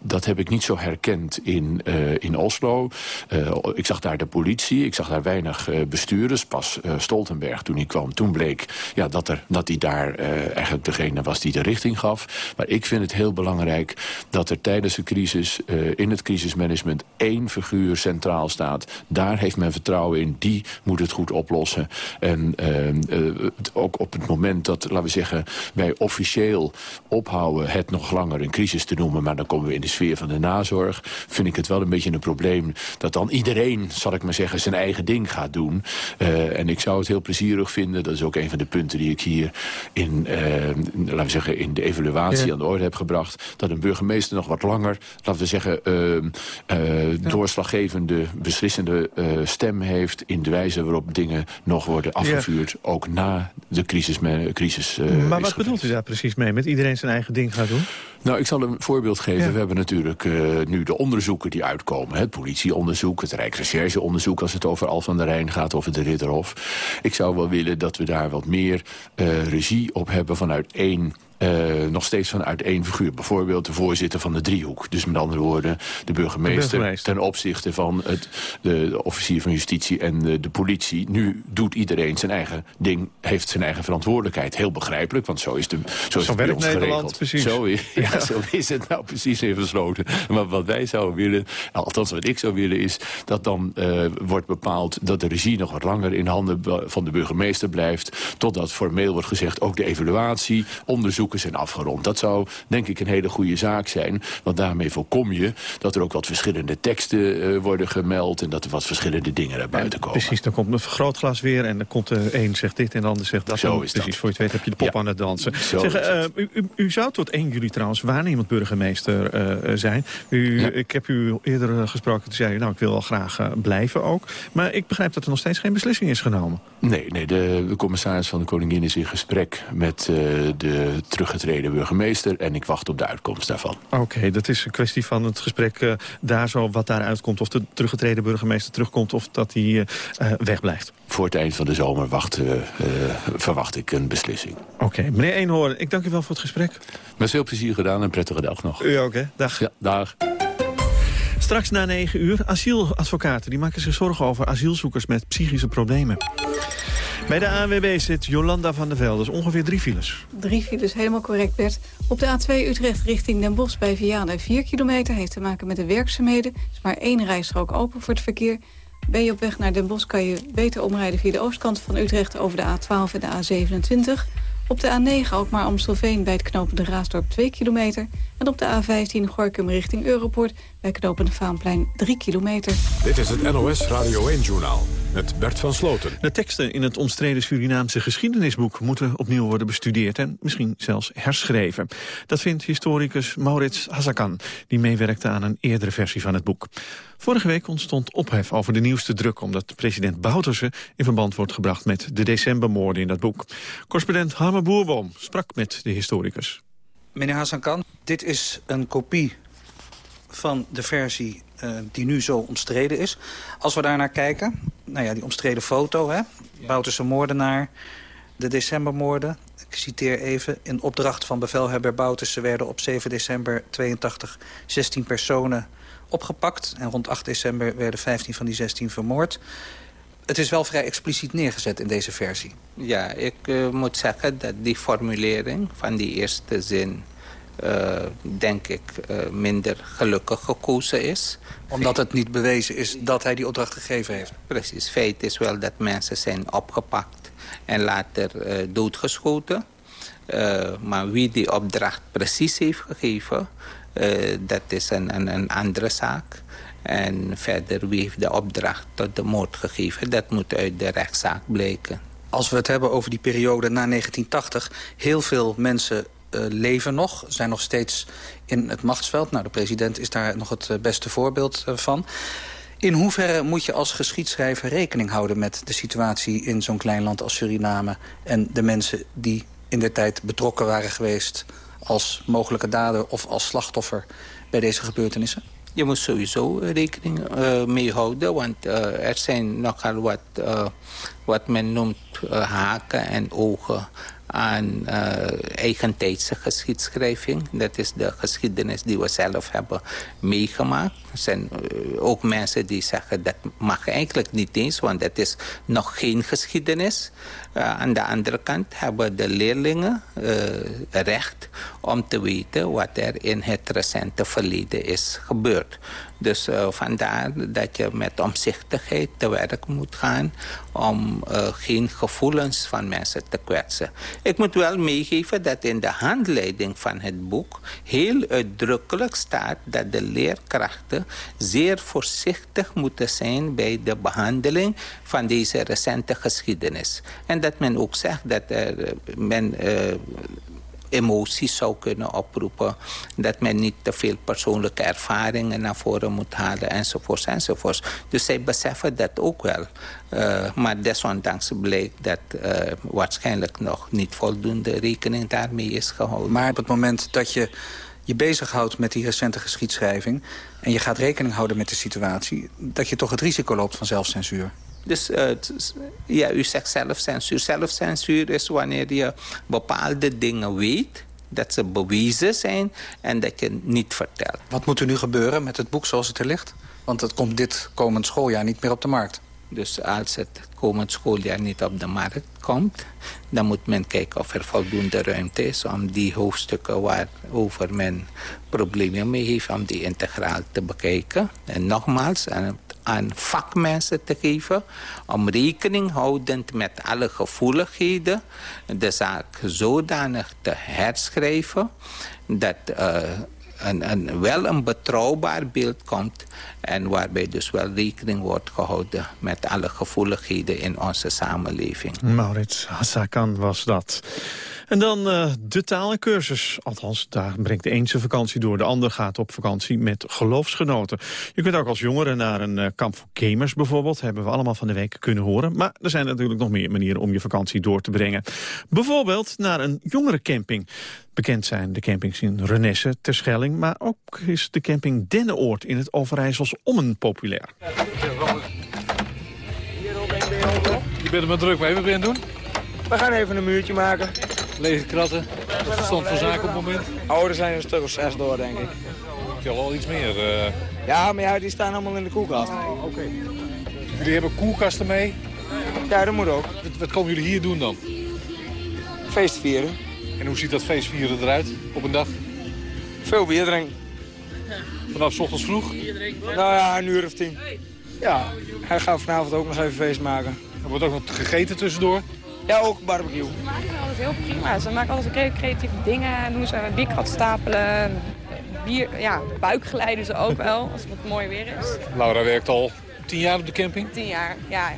dat heb ik niet zo herkend in, in Oslo. ik zag daar de politie, ik zag daar weinig bestuurders, pas Stoltenberg toen hij kwam. Toen bleek ja, dat, er, dat hij daar uh, eigenlijk degene was die de richting gaf. Maar ik vind het heel belangrijk dat er tijdens de crisis... Uh, in het crisismanagement één figuur centraal staat. Daar heeft men vertrouwen in. Die moet het goed oplossen. En uh, ook op het moment dat, laten we zeggen... wij officieel ophouden het nog langer een crisis te noemen... maar dan komen we in de sfeer van de nazorg... vind ik het wel een beetje een probleem... dat dan iedereen, zal ik maar zeggen, zijn eigen ding gaat doen. en ik zou het heel plezierig vinden... dat is ook een van de punten die ik hier in, uh, laten we zeggen, in de evaluatie ja. aan de orde heb gebracht... dat een burgemeester nog wat langer, laten we zeggen... Uh, uh, ja. doorslaggevende, beslissende stem heeft... in de wijze waarop dingen nog worden afgevuurd... Ja. ook na de crisis. crisis maar wat bedoelt u daar precies mee? Met iedereen zijn eigen ding gaat doen? Nou, ik zal een voorbeeld geven. Ja. We hebben natuurlijk uh, nu de onderzoeken die uitkomen. Het politieonderzoek, het Rijksrechercheonderzoek... als het over Al van der Rijn gaat, over de Ridderhof. Ik zou wel willen dat we daar wat meer regie op hebben vanuit één uh, nog steeds vanuit één figuur. Bijvoorbeeld de voorzitter van de driehoek. Dus met andere woorden de burgemeester, de burgemeester. ten opzichte van het, de, de, officier van justitie en de, de, politie. Nu doet iedereen zijn eigen ding, heeft zijn eigen verantwoordelijkheid. Heel begrijpelijk, want zo is, de, zo is het bij ons geregeld. Precies. Zo, ja, ja. zo is het nou precies even besloten. Maar wat wij zouden willen, althans wat ik zou willen is... dat dan uh, wordt bepaald dat de regie nog wat langer in handen van de burgemeester blijft... totdat formeel wordt gezegd ook de evaluatie, onderzoek boeken zijn afgerond. Dat zou denk ik een hele goede zaak zijn. Want daarmee voorkom je dat er ook wat verschillende teksten worden gemeld... en dat er wat verschillende dingen naar buiten komen. Precies, dan komt een vergrootglas weer en dan komt de een zegt dit en de ander zegt dat. Zo is precies, dat. voor je het weet heb je de pop aan het dansen. Zeg, u, u, u, zou tot 1 juli trouwens waarnemend burgemeester zijn. U, Ik heb u eerder gesproken, toen zei u, nou ik wil wel graag blijven ook. Maar ik begrijp dat er nog steeds geen beslissing is genomen. Nee, nee de, de commissaris van de Koningin is in gesprek met de teruggetreden burgemeester... en ik wacht op de uitkomst daarvan. Oké, dat is een kwestie van het gesprek uh, daar zo, wat daaruit komt... of de teruggetreden burgemeester terugkomt of dat hij uh, wegblijft. Voor het eind van de zomer wacht, verwacht ik een beslissing. Oké, meneer Eenhoorn, ik dank u wel voor het gesprek. Met veel plezier gedaan en prettige dag nog. U ook, hè? Dag. Ja, dag. Straks na 9 uur, asieladvocaten die maken zich zorgen over asielzoekers met psychische problemen. Bij de ANWB zit Jolanda van der Velde, dus ongeveer drie files. Drie files, helemaal correct Bert. Op de A2 Utrecht richting Den Bosch bij Vianen 4 kilometer... heeft te maken met de werkzaamheden. Er is maar één rijstrook open voor het verkeer. Ben je op weg naar Den Bosch kan je beter omrijden via de oostkant van Utrecht... over de A12 en de A27... Op de A9 ook maar Amstelveen bij het knopende Raasdorp 2 kilometer. En op de A15 Gorkum richting Europoort bij knopende Vaanplein 3 kilometer. Dit is het NOS Radio 1-journaal met Bert van Sloten. De teksten in het omstreden Surinaamse geschiedenisboek moeten opnieuw worden bestudeerd en misschien zelfs herschreven. Dat vindt historicus Maurits Hazakan, die meewerkte aan een eerdere versie van het boek. Vorige week ontstond ophef over de nieuwste druk... omdat president Bouterse in verband wordt gebracht met de decembermoorden in dat boek. Correspondent Harmer Boerboom sprak met de historicus. Meneer Hazakan, dit is een kopie van de versie uh, die nu zo omstreden is. Als we daar naar kijken, nou ja, die omstreden foto, hè? Bouterse moordenaar, de decembermoorden. Ik citeer even, in opdracht van bevelhebber Bouterse werden op 7 december 82 16 personen opgepakt. En rond 8 december werden 15 van die 16 vermoord. Het is wel vrij expliciet neergezet in deze versie. Ja, ik uh, moet zeggen dat die formulering van die eerste zin... Uh, denk ik uh, minder gelukkig gekozen is. Omdat het niet bewezen is dat hij die opdracht gegeven heeft? Precies. Feit is wel dat mensen zijn opgepakt en later doodgeschoten. maar wie die opdracht precies heeft gegeven... Dat is een, een, een, andere zaak. En verder, wie heeft de opdracht tot de moord gegeven... dat moet uit de rechtszaak blijken. Als we het hebben over die periode na 1980... heel veel mensen uh, leven nog, zijn nog steeds in het machtsveld. Nou, de president is daar nog het beste voorbeeld uh, van. In hoeverre moet je als geschiedschrijver rekening houden... met de situatie in zo'n klein land als Suriname... en de mensen die in de tijd betrokken waren geweest als mogelijke dader of als slachtoffer bij deze gebeurtenissen? Je moet sowieso rekening mee houden, want er zijn nogal wat, wat men noemt haken en ogen aan eigentijdse geschiedschrijving. Dat is de geschiedenis die we zelf hebben meegemaakt. Er zijn ook mensen die zeggen dat mag eigenlijk niet eens, want dat is nog geen geschiedenis. Uh, aan de andere kant hebben de leerlingen uh, recht om te weten wat er in het recente verleden is gebeurd. Dus uh, vandaar dat je met omzichtigheid te werk moet gaan om geen gevoelens van mensen te kwetsen. Ik moet wel meegeven dat in de handleiding van het boek heel uitdrukkelijk staat dat de leerkrachten zeer voorzichtig moeten zijn bij de behandeling van deze recente geschiedenis. En dat men ook zegt dat er, men uh, emoties zou kunnen oproepen. Dat men niet te veel persoonlijke ervaringen naar voren moet halen enzovoorts enzovoorts. Dus zij beseffen dat ook wel. Uh, maar desondanks blijkt dat uh, waarschijnlijk nog niet voldoende rekening daarmee is gehouden. Maar op het moment dat je je bezighoudt met die recente geschiedschrijving... en je gaat rekening houden met de situatie... dat je toch het risico loopt van zelfcensuur. Dus uh, ja, u zegt zelfcensuur. Zelfcensuur is wanneer je bepaalde dingen weet dat ze bewezen zijn en dat je niet vertelt. Wat moet er nu gebeuren met het boek zoals het er ligt? Want het komt dit komend schooljaar niet meer op de markt. Dus als het komend schooljaar niet op de markt komt... dan moet men kijken of er voldoende ruimte is... om die hoofdstukken waarover men problemen mee heeft... om die integraal te bekijken. En nogmaals, aan vakmensen te geven... om rekening houdend met alle gevoeligheden... de zaak zodanig te herschrijven... dat uh, een, een, wel een betrouwbaar beeld komt... en waarbij dus wel rekening wordt gehouden... met alle gevoeligheden in onze samenleving. Maurits Hassakan was dat. En dan uh, de talencursus. Althans, daar brengt de een zijn vakantie door. De ander gaat op vakantie met geloofsgenoten. Je kunt ook als jongere naar een uh, kamp voor gamers bijvoorbeeld. Hebben we allemaal van de week kunnen horen. Maar er zijn natuurlijk nog meer manieren om je vakantie door te brengen. Bijvoorbeeld naar een jongerencamping. Bekend zijn de campings in Renesse, Terschelling... maar ook is de camping Dennenoord in het Overijssels Ommen populair. Je bent er maar druk mee. Wat ben je aan het doen? We gaan even een muurtje maken. Lege kratten. Wat is stand van zaken op het moment? Ouder zijn een stuk of zes door, denk ik. Ik heb al iets meer. Uh... Ja, maar ja, die staan allemaal in de koelkast. Oh, Oké. Okay. Jullie hebben koelkasten mee? Ja, dat moet ook. Wat, wat komen jullie hier doen dan? Feest vieren. En hoe ziet dat feestvieren eruit op een dag? Veel bier drinken. Vanaf s ochtends vroeg? Nou ja, een uur of tien. Ja, hij gaat vanavond ook nog even feest maken. Er wordt ook nog gegeten tussendoor? Ja, ook barbecue. Ze maken alles heel prima. Ze maken altijd creatieve dingen. Doen ze bierkrat stapelen. Bier, ja, buikgeleiden ze ook wel, als het wat mooi weer is. Laura werkt al tien jaar op de camping? Tien jaar, ja.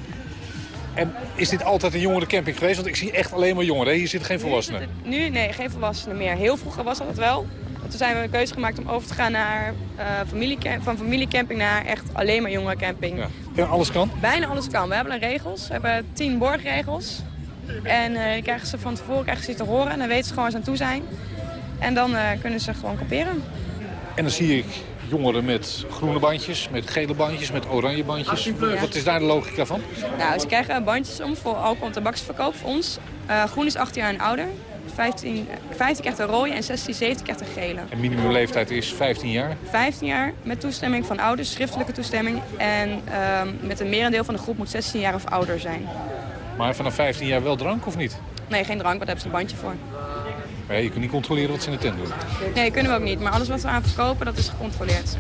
En is dit altijd een jongere camping geweest? Want ik zie echt alleen maar jongeren. Hier zitten geen volwassenen. Nu, nee, geen volwassenen meer. Heel vroeger was dat het wel. Toen zijn we een keuze gemaakt om over te gaan naar, uh, familiecamp, van familiecamping naar echt alleen maar jongerencamping. Ja. En alles kan? Bijna alles kan. We hebben regels. We hebben tien bordregels. En uh, die krijgen ze van tevoren krijgen ze te horen en dan weten ze gewoon waar ze aan toe zijn. En dan uh, kunnen ze gewoon kamperen. En dan zie ik jongeren met groene bandjes, met gele bandjes, met oranje bandjes. Ja. Wat is daar de logica van? Nou, ze krijgen bandjes om voor alcohol en tabaksverkoop voor ons. Uh, groen is 18 jaar en ouder. 15, 15 krijgt een rode en 16, 17 krijgt een gele. En minimumleeftijd is 15 jaar? 15 jaar met toestemming van ouders, schriftelijke toestemming. En uh, met een merendeel van de groep moet 16 jaar of ouder zijn. Maar vanaf 15 jaar wel drank of niet? Nee, geen drank, want daar hebben ze een bandje voor. Maar ja, je kunt niet controleren wat ze in de tent doen? Nee, kunnen we ook niet. Maar alles wat we aan verkopen, dat is gecontroleerd.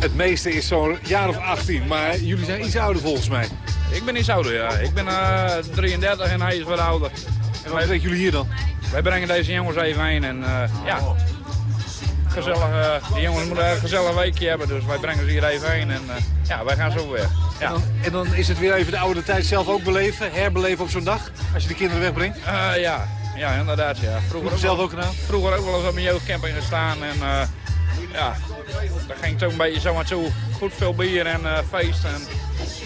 Het meeste is zo'n jaar of 18, maar jullie zijn iets ouder volgens mij. Ik ben iets ouder, ja. Ik ben uh, 33 en hij is wat ouder. En wat brengen jullie hier dan? Wij brengen deze jongens even heen en uh, ja... Gezellig, uh, die jongens moeten een gezellig weekje hebben, dus wij brengen ze hier even heen en uh, ja, wij gaan zo weg. Ja. En, dan, en, dan, is het weer even de oude tijd zelf ook beleven, herbeleven op zo'n dag, als je de kinderen wegbrengt? Uh, ja. ja, inderdaad. Ja. Vroeger ook zelf ook gedaan? Vroeger ook wel eens op mijn jeugdcamping gestaan en ja, daar ging toch een beetje zo maar toe. Goed veel bier en feest en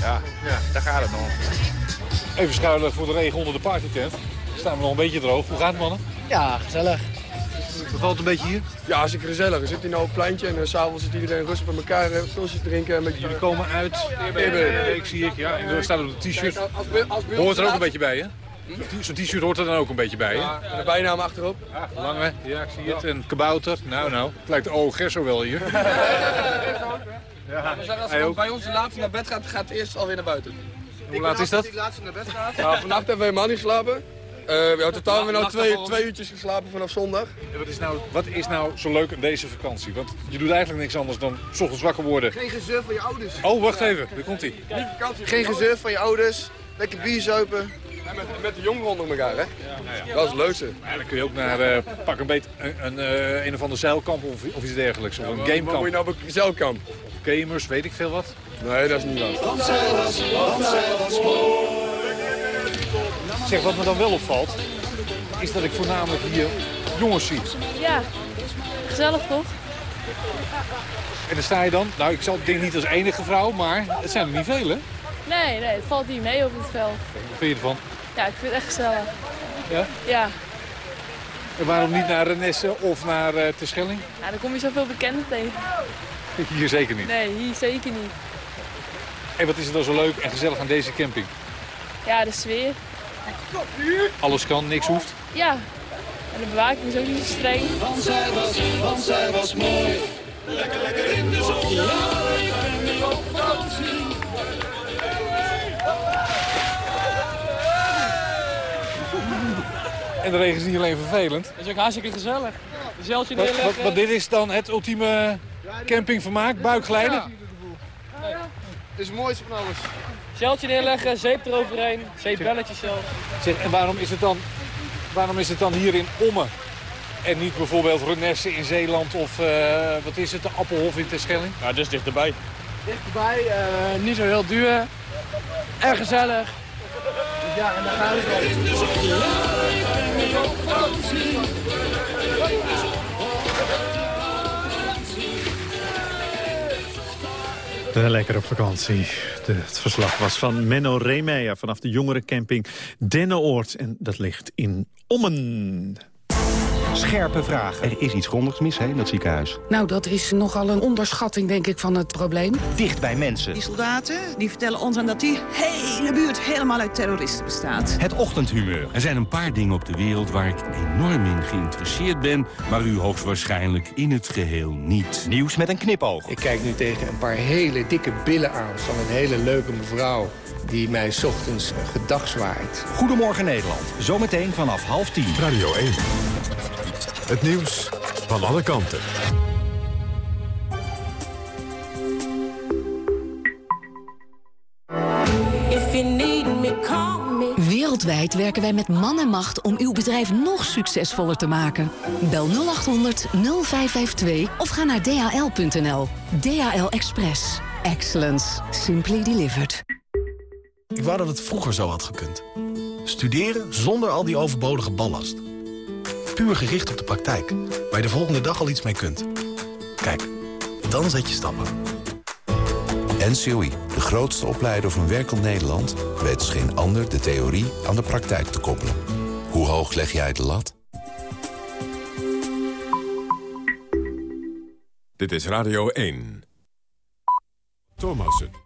ja, ja, daar gaat het nog. Even schuilen voor de regen onder de partytent. Staan we nog een beetje droog. Hoe gaat het mannen? Ja, gezellig. Wat valt een beetje hier? Ja, hartstikke gezellig. We zitten hier nou op het pleintje en uh, s'avonds zit iedereen rustig bij elkaar, uh, pilsjes drinken. Met... Jullie komen uit Eerbeek, zie ik. Ja, en er staat op de t-shirt. Hoort er ook een beetje bij, hè? Zo'n t-shirt hoort er dan ook een beetje bij, hè? Ja, en de bijnaam achterop. Ja, lange, ja, ik zie het. En kabouter. Nou, nou. Het lijkt de Gerso wel hier. ja, als hij bij ons de laatste naar bed gaat, gaat het eerst alweer naar buiten. Hoe laat is dat? Die laatste naar bed gaat. Ja, vannacht hebben we helemaal niet geslapen. Uh, we hebben totaal hebben we nou twee, twee uurtjes geslapen vanaf zondag. Ja, wat, is nou, wat is nou zo leuk aan deze vakantie? Want je doet eigenlijk niks anders dan s ochtends wakker worden. Geen gezeur van je ouders. Oh, wacht even. Daar komt hij. Geen gezeur van je ouders. Lekker bier zuipen. En met, met de jongeren onder elkaar, hè? Ja, nou ja. Dat is het leukste. Maar dan kun je ook naar, uh, pak een beetje, een, een, uh, een of ander zeilkamp of, of iets dergelijks. Of ja, een gamekamp. Waar moet je nou op een zeilkamp? Of gamers, weet ik veel wat. Nee, dat is niet waar. Zeg, wat me dan wel opvalt, is dat ik voornamelijk hier jongens zie. Ja, gezellig toch? En dan sta je dan, nou ik zal denk niet als enige vrouw, maar het zijn er niet veel hè? Nee, nee, het valt hier mee op het veld. Wat vind je ervan? Ja, ik vind het echt gezellig. Ja? Ja. En waarom niet naar Renesse of naar uh, Terschelling? Ja, dan kom je zoveel bekenden tegen. Hier zeker niet? Nee, hier zeker niet. En wat is er dan zo leuk en gezellig aan deze camping? Ja, de sfeer. Alles kan, niks hoeft? Ja. En de bewaking is ook niet zo streng. Want zij was, want zij was mooi. Lekker, lekker in de zon. Ja, ik ben weer op vakantie. En de regen is niet alleen vervelend. Het is ook hartstikke gezellig. De zeiltje wat, wat, wat, dit is dan het ultieme campingvermaak, buikglijden? Ja. is het mooiste van alles. Sjeltje neerleggen, zeep eroverheen, zeepbelletjes zelf. Zeg, en waarom is, het dan, waarom is het dan hier in Ommen en niet bijvoorbeeld Renesse in Zeeland of uh, wat is het, de Appelhof in Terschelling? Ja, dus dichterbij. Dichterbij, uh, niet zo heel duur, erg gezellig. Dus ja, en dan gaan we lekker op vakantie. De, het verslag was van Menno Reemeijer vanaf de jongerencamping Denneoord. En dat ligt in Ommen. Scherpe vragen. Er is iets grondigs mis hè, in dat ziekenhuis. Nou, dat is nogal een onderschatting, denk ik, van het probleem. Dicht bij mensen. Die soldaten die vertellen ons aan dat die hele buurt helemaal uit terroristen bestaat. Het ochtendhumeur. Er zijn een paar dingen op de wereld waar ik enorm in geïnteresseerd ben... maar u hoogstwaarschijnlijk in het geheel niet. Nieuws met een knipoog. Ik kijk nu tegen een paar hele dikke billen aan van een hele leuke mevrouw die mij s ochtends gedag zwaait. Goedemorgen Nederland. Zometeen vanaf half tien. Radio 1. Het nieuws van alle kanten. Wereldwijd werken wij met man en macht om uw bedrijf nog succesvoller te maken. Bel 0800 0552 of ga naar dhl.nl. DHL Express. Excellence. Simply delivered. Ik wou dat het vroeger zo had gekund. Studeren zonder al die overbodige ballast. Puur gericht op de praktijk, waar je de volgende dag al iets mee kunt. Kijk, dan zet je stappen. NCOI, de grootste opleider van werkend Nederland... weet als geen ander de theorie aan de praktijk te koppelen. Hoe hoog leg jij de lat? Dit is Radio 1. Thomassen.